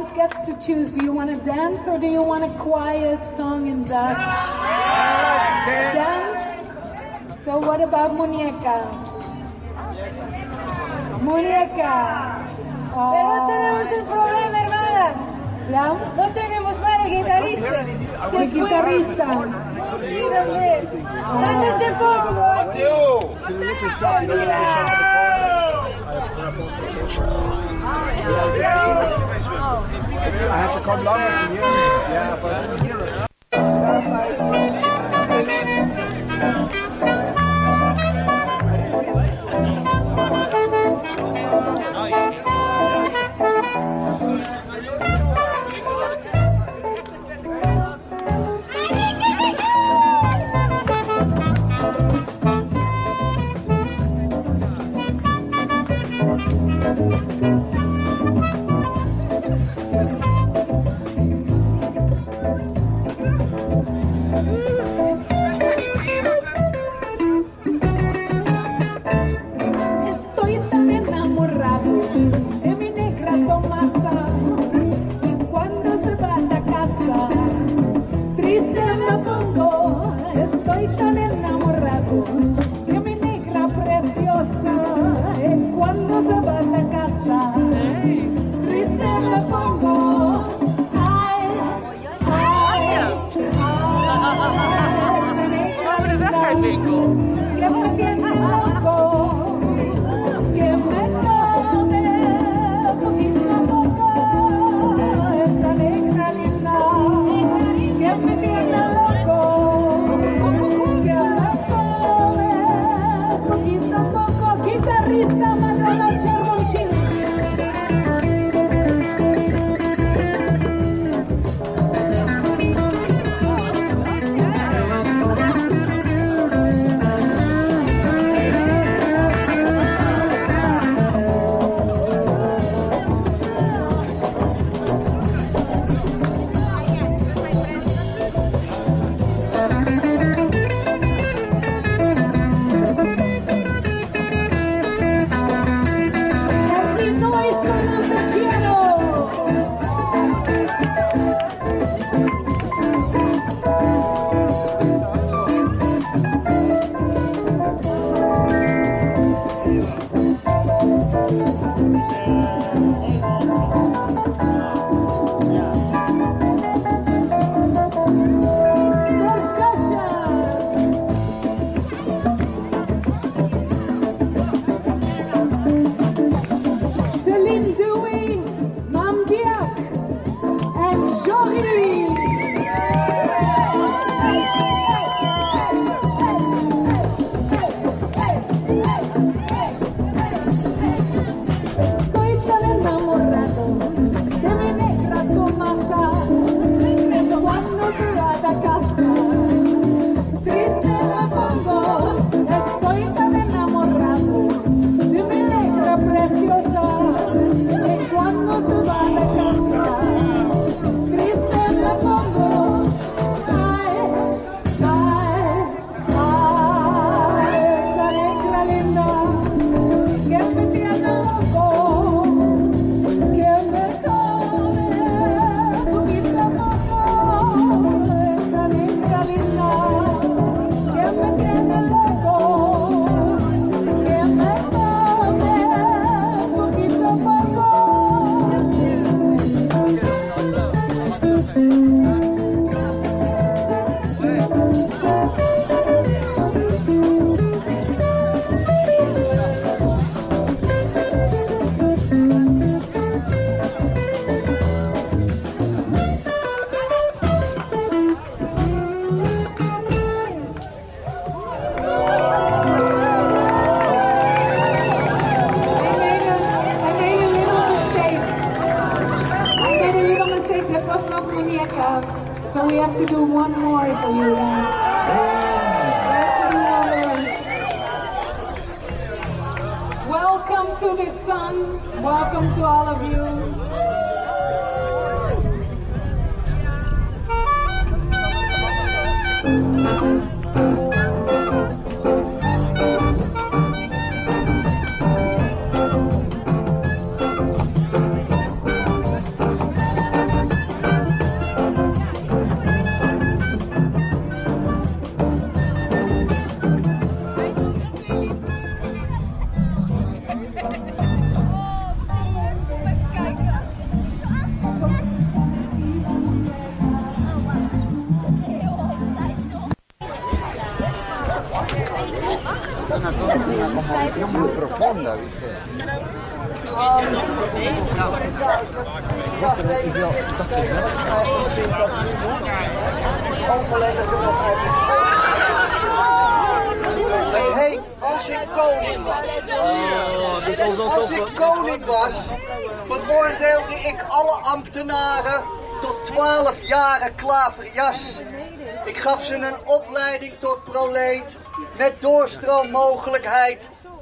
audience gets to choose. Do you want to dance or do you want a quiet song in Dutch? Dance. dance? So what about muñeca? Muñeca. Oh. Pero tenemos un problema, hermana. ¿Ya? No tenemos para guitarrista. Se guitarrista. No, sí, también. Dándese poco. Mateo. Mateo. Mateo. I have to come longer to you. Yeah.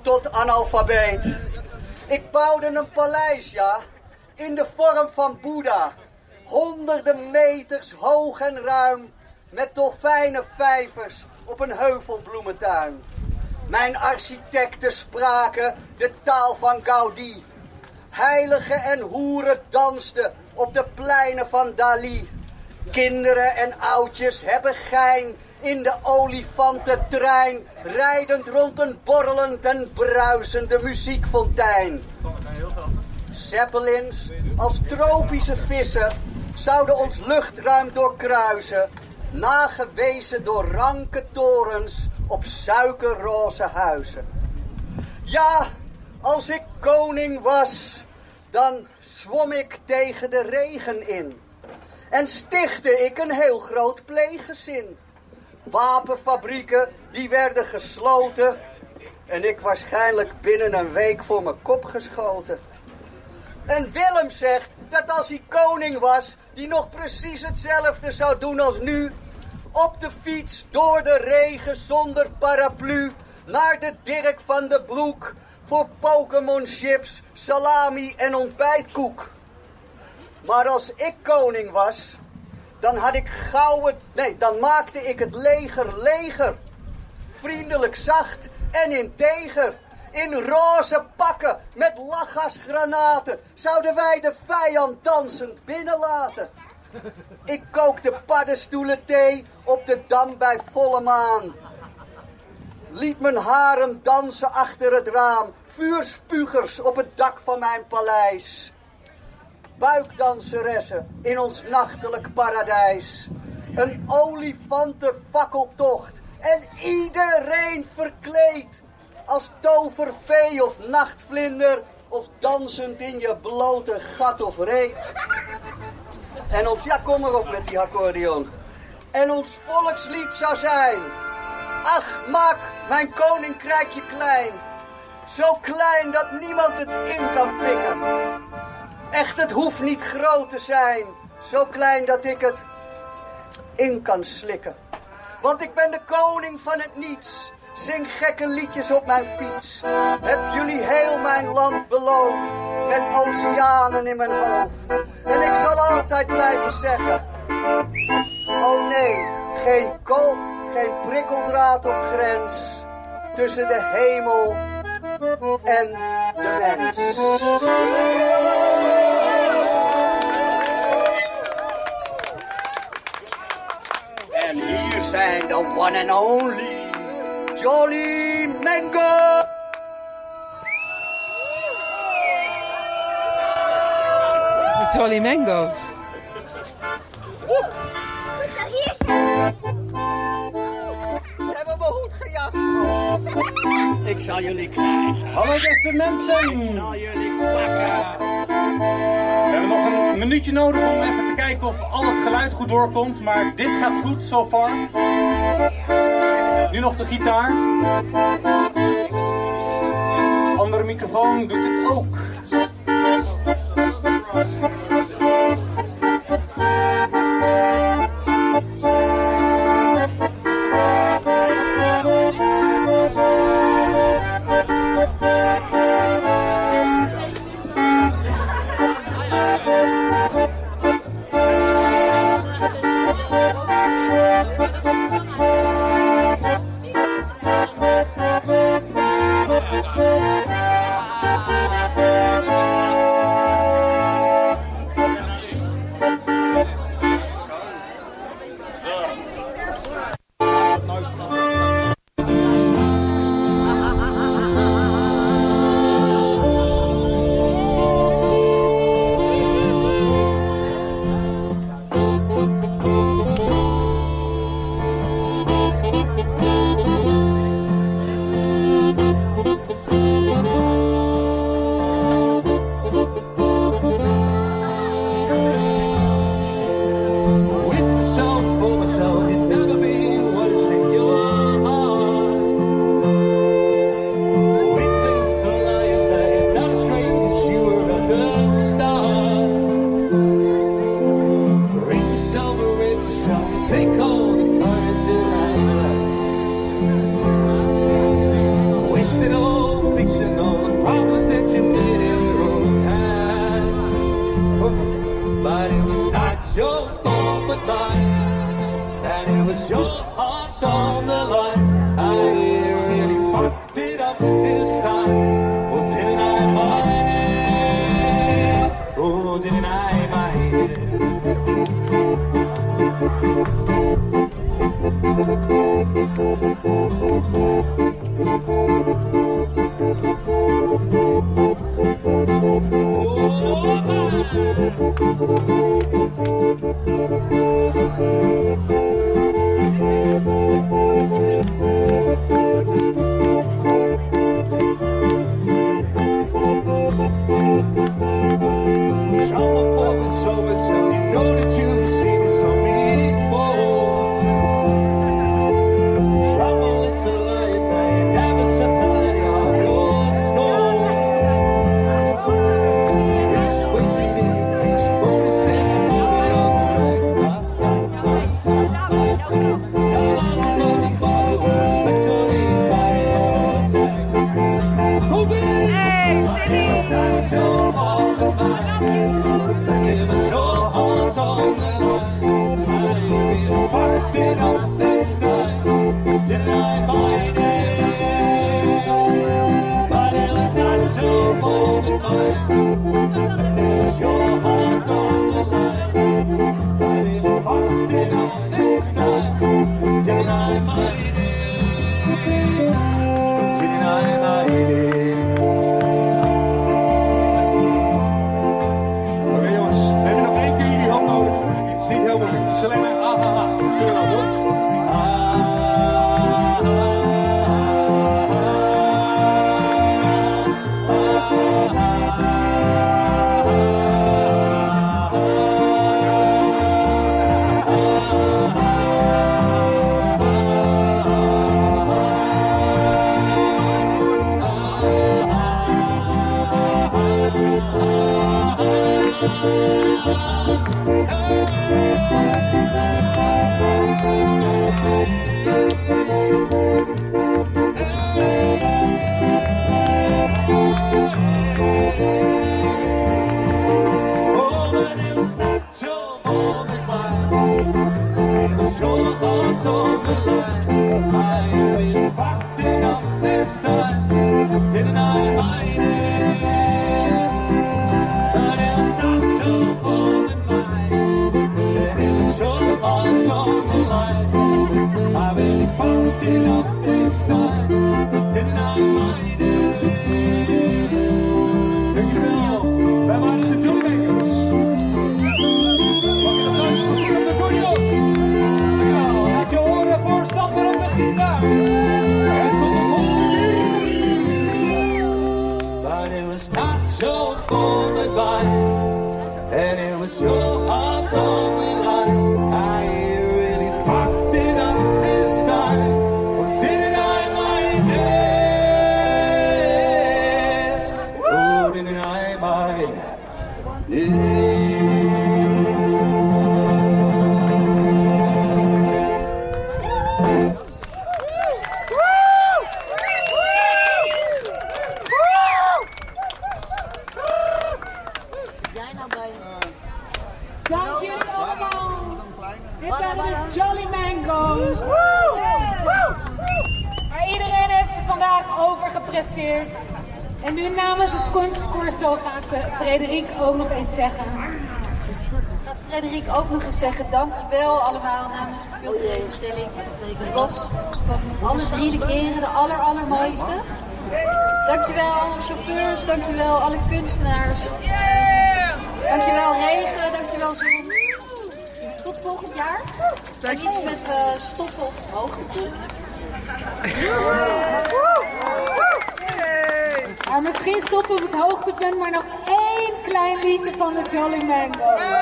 Tot analfabeet. Ik bouwde een paleis, ja, in de vorm van Boeddha. Honderden meters hoog en ruim, met dolfijnenvijvers op een heuvelbloementuin. Mijn architecten spraken de taal van Gaudi. Heiligen en hoeren dansten op de pleinen van Dali. Kinderen en oudjes hebben gein in de olifantentrein, rijdend rond een borrelend en bruisende muziekfontein. Zeppelins als tropische vissen zouden ons luchtruim doorkruisen, nagewezen door ranke torens op suikerroze huizen. Ja, als ik koning was, dan zwom ik tegen de regen in. En stichtte ik een heel groot pleeggezin. Wapenfabrieken, die werden gesloten. En ik waarschijnlijk binnen een week voor mijn kop geschoten. En Willem zegt dat als hij koning was, die nog precies hetzelfde zou doen als nu. Op de fiets, door de regen, zonder paraplu, naar de Dirk van de Broek. Voor Pokémon chips, salami en ontbijtkoek. Maar als ik koning was, dan had ik gouden... Nee, dan maakte ik het leger leger. Vriendelijk, zacht en integer. In roze pakken met lachgasgranaten zouden wij de vijand dansend binnenlaten. Ik kookte paddenstoelen thee op de dam bij volle maan. Liet mijn harem dansen achter het raam. Vuurspugers op het dak van mijn paleis. Buikdanseressen in ons nachtelijk paradijs. Een olifantenfakkeltocht. En iedereen verkleed. Als tovervee of nachtvlinder. Of dansend in je blote gat of reet. En ons, ja kom maar op met die accordeon. En ons volkslied zou zijn. Ach, maak mijn koninkrijkje klein. Zo klein dat niemand het in kan pikken. Echt, het hoeft niet groot te zijn. Zo klein dat ik het in kan slikken. Want ik ben de koning van het niets. Zing gekke liedjes op mijn fiets. Heb jullie heel mijn land beloofd. Met oceanen in mijn hoofd. En ik zal altijd blijven zeggen. Oh nee, geen kool, geen prikkeldraad of grens. Tussen de hemel en de mens. Hier zijn de one and only Jolly Mango. Het is Jolly Mango's. Ze hebben me goed gejast. Ik zal jullie krijgen. Hallo beste mensen! Ik zal jullie pakken. Hebben nog een minuutje nodig om even te kijken of al het geluid goed doorkomt. Maar dit gaat goed, so far. Nu nog de gitaar. Andere microfoon doet het ook. Sinai Nairi it up. Frederik ook nog eens zeggen. Gaat Frederik ook nog eens zeggen, dankjewel allemaal namens de culturele instelling. Het was van alle drie de keren de aller allermooiste. Dankjewel chauffeurs, dankjewel alle kunstenaars. Dankjewel regen, dankjewel zon. Tot volgend jaar. En iets met uh, stoppen op hoogte misschien stoppen we het hoogtepunt, maar nog één. time beach upon the Jolly Mango.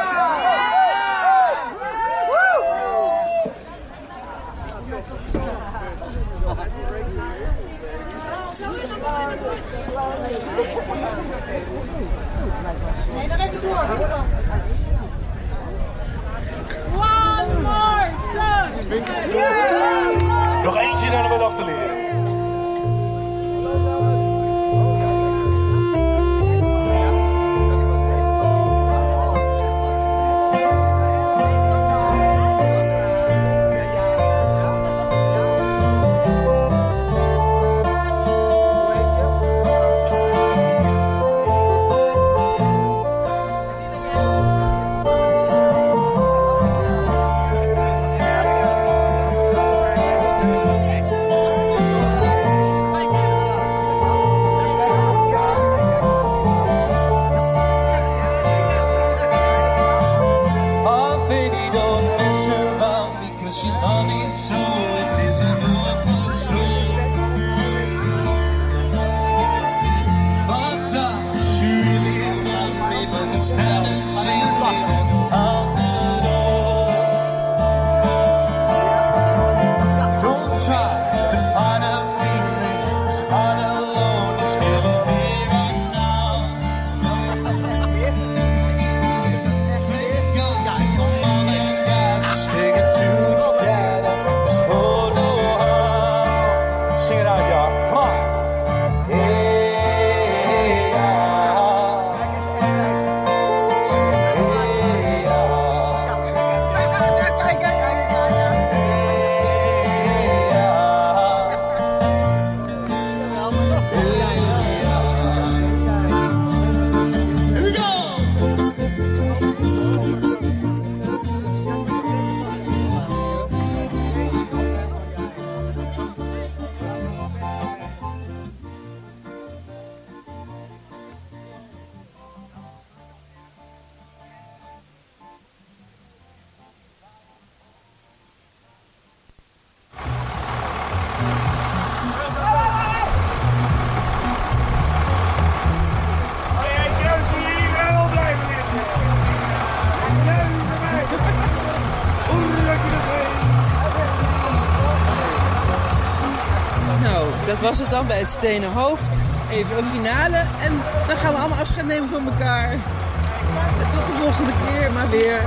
was het dan bij het Stenen Hoofd. Even een finale. En dan gaan we allemaal afscheid nemen van elkaar. En tot de volgende keer, maar weer.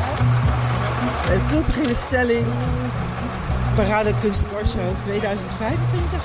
voet in de stelling. Parade Kunstkortshow 2025.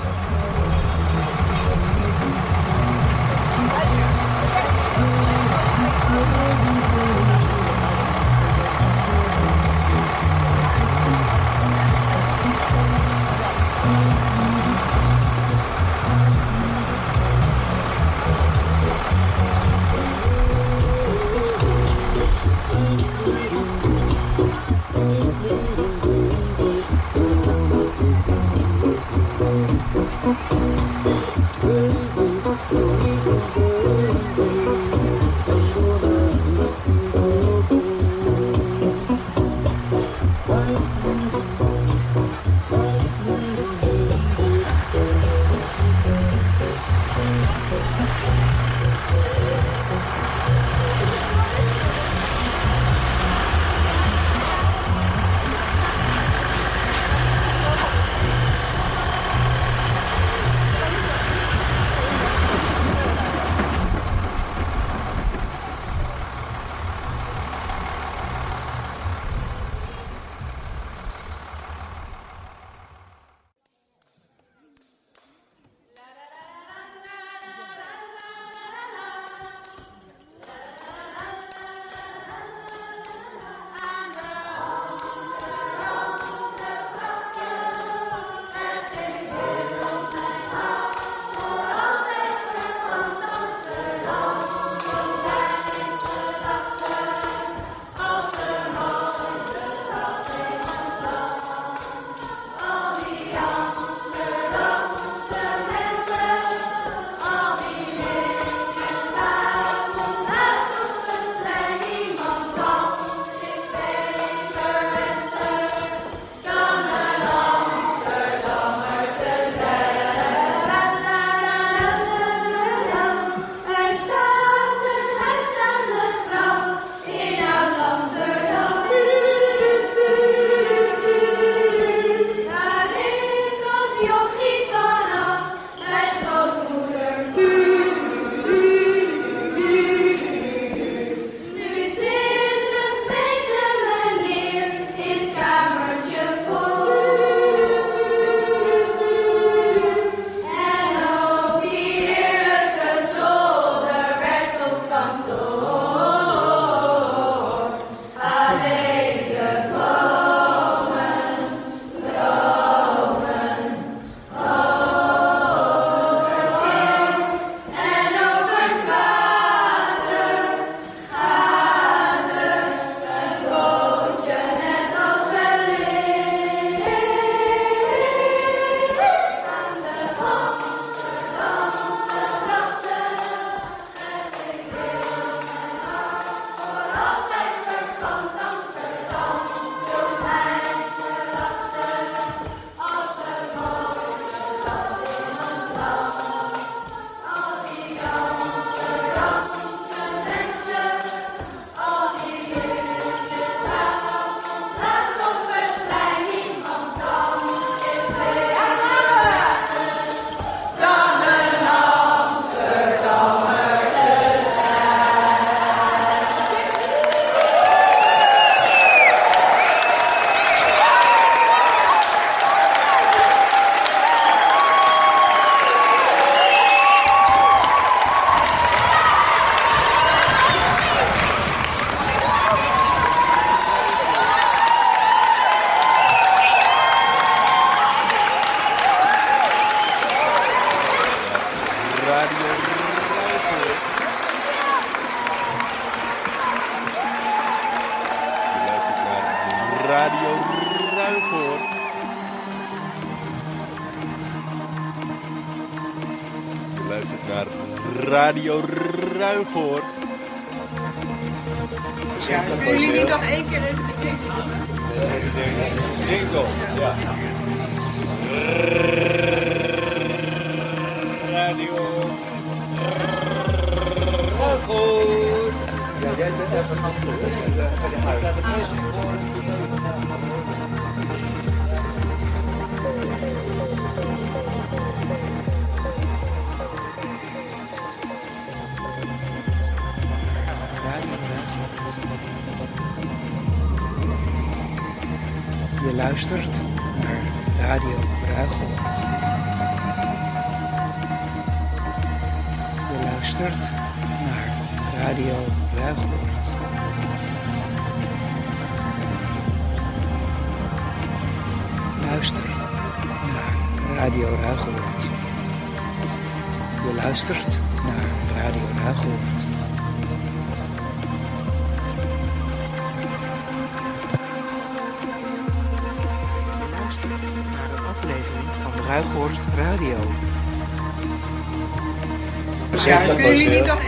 Kunnen jullie niet nog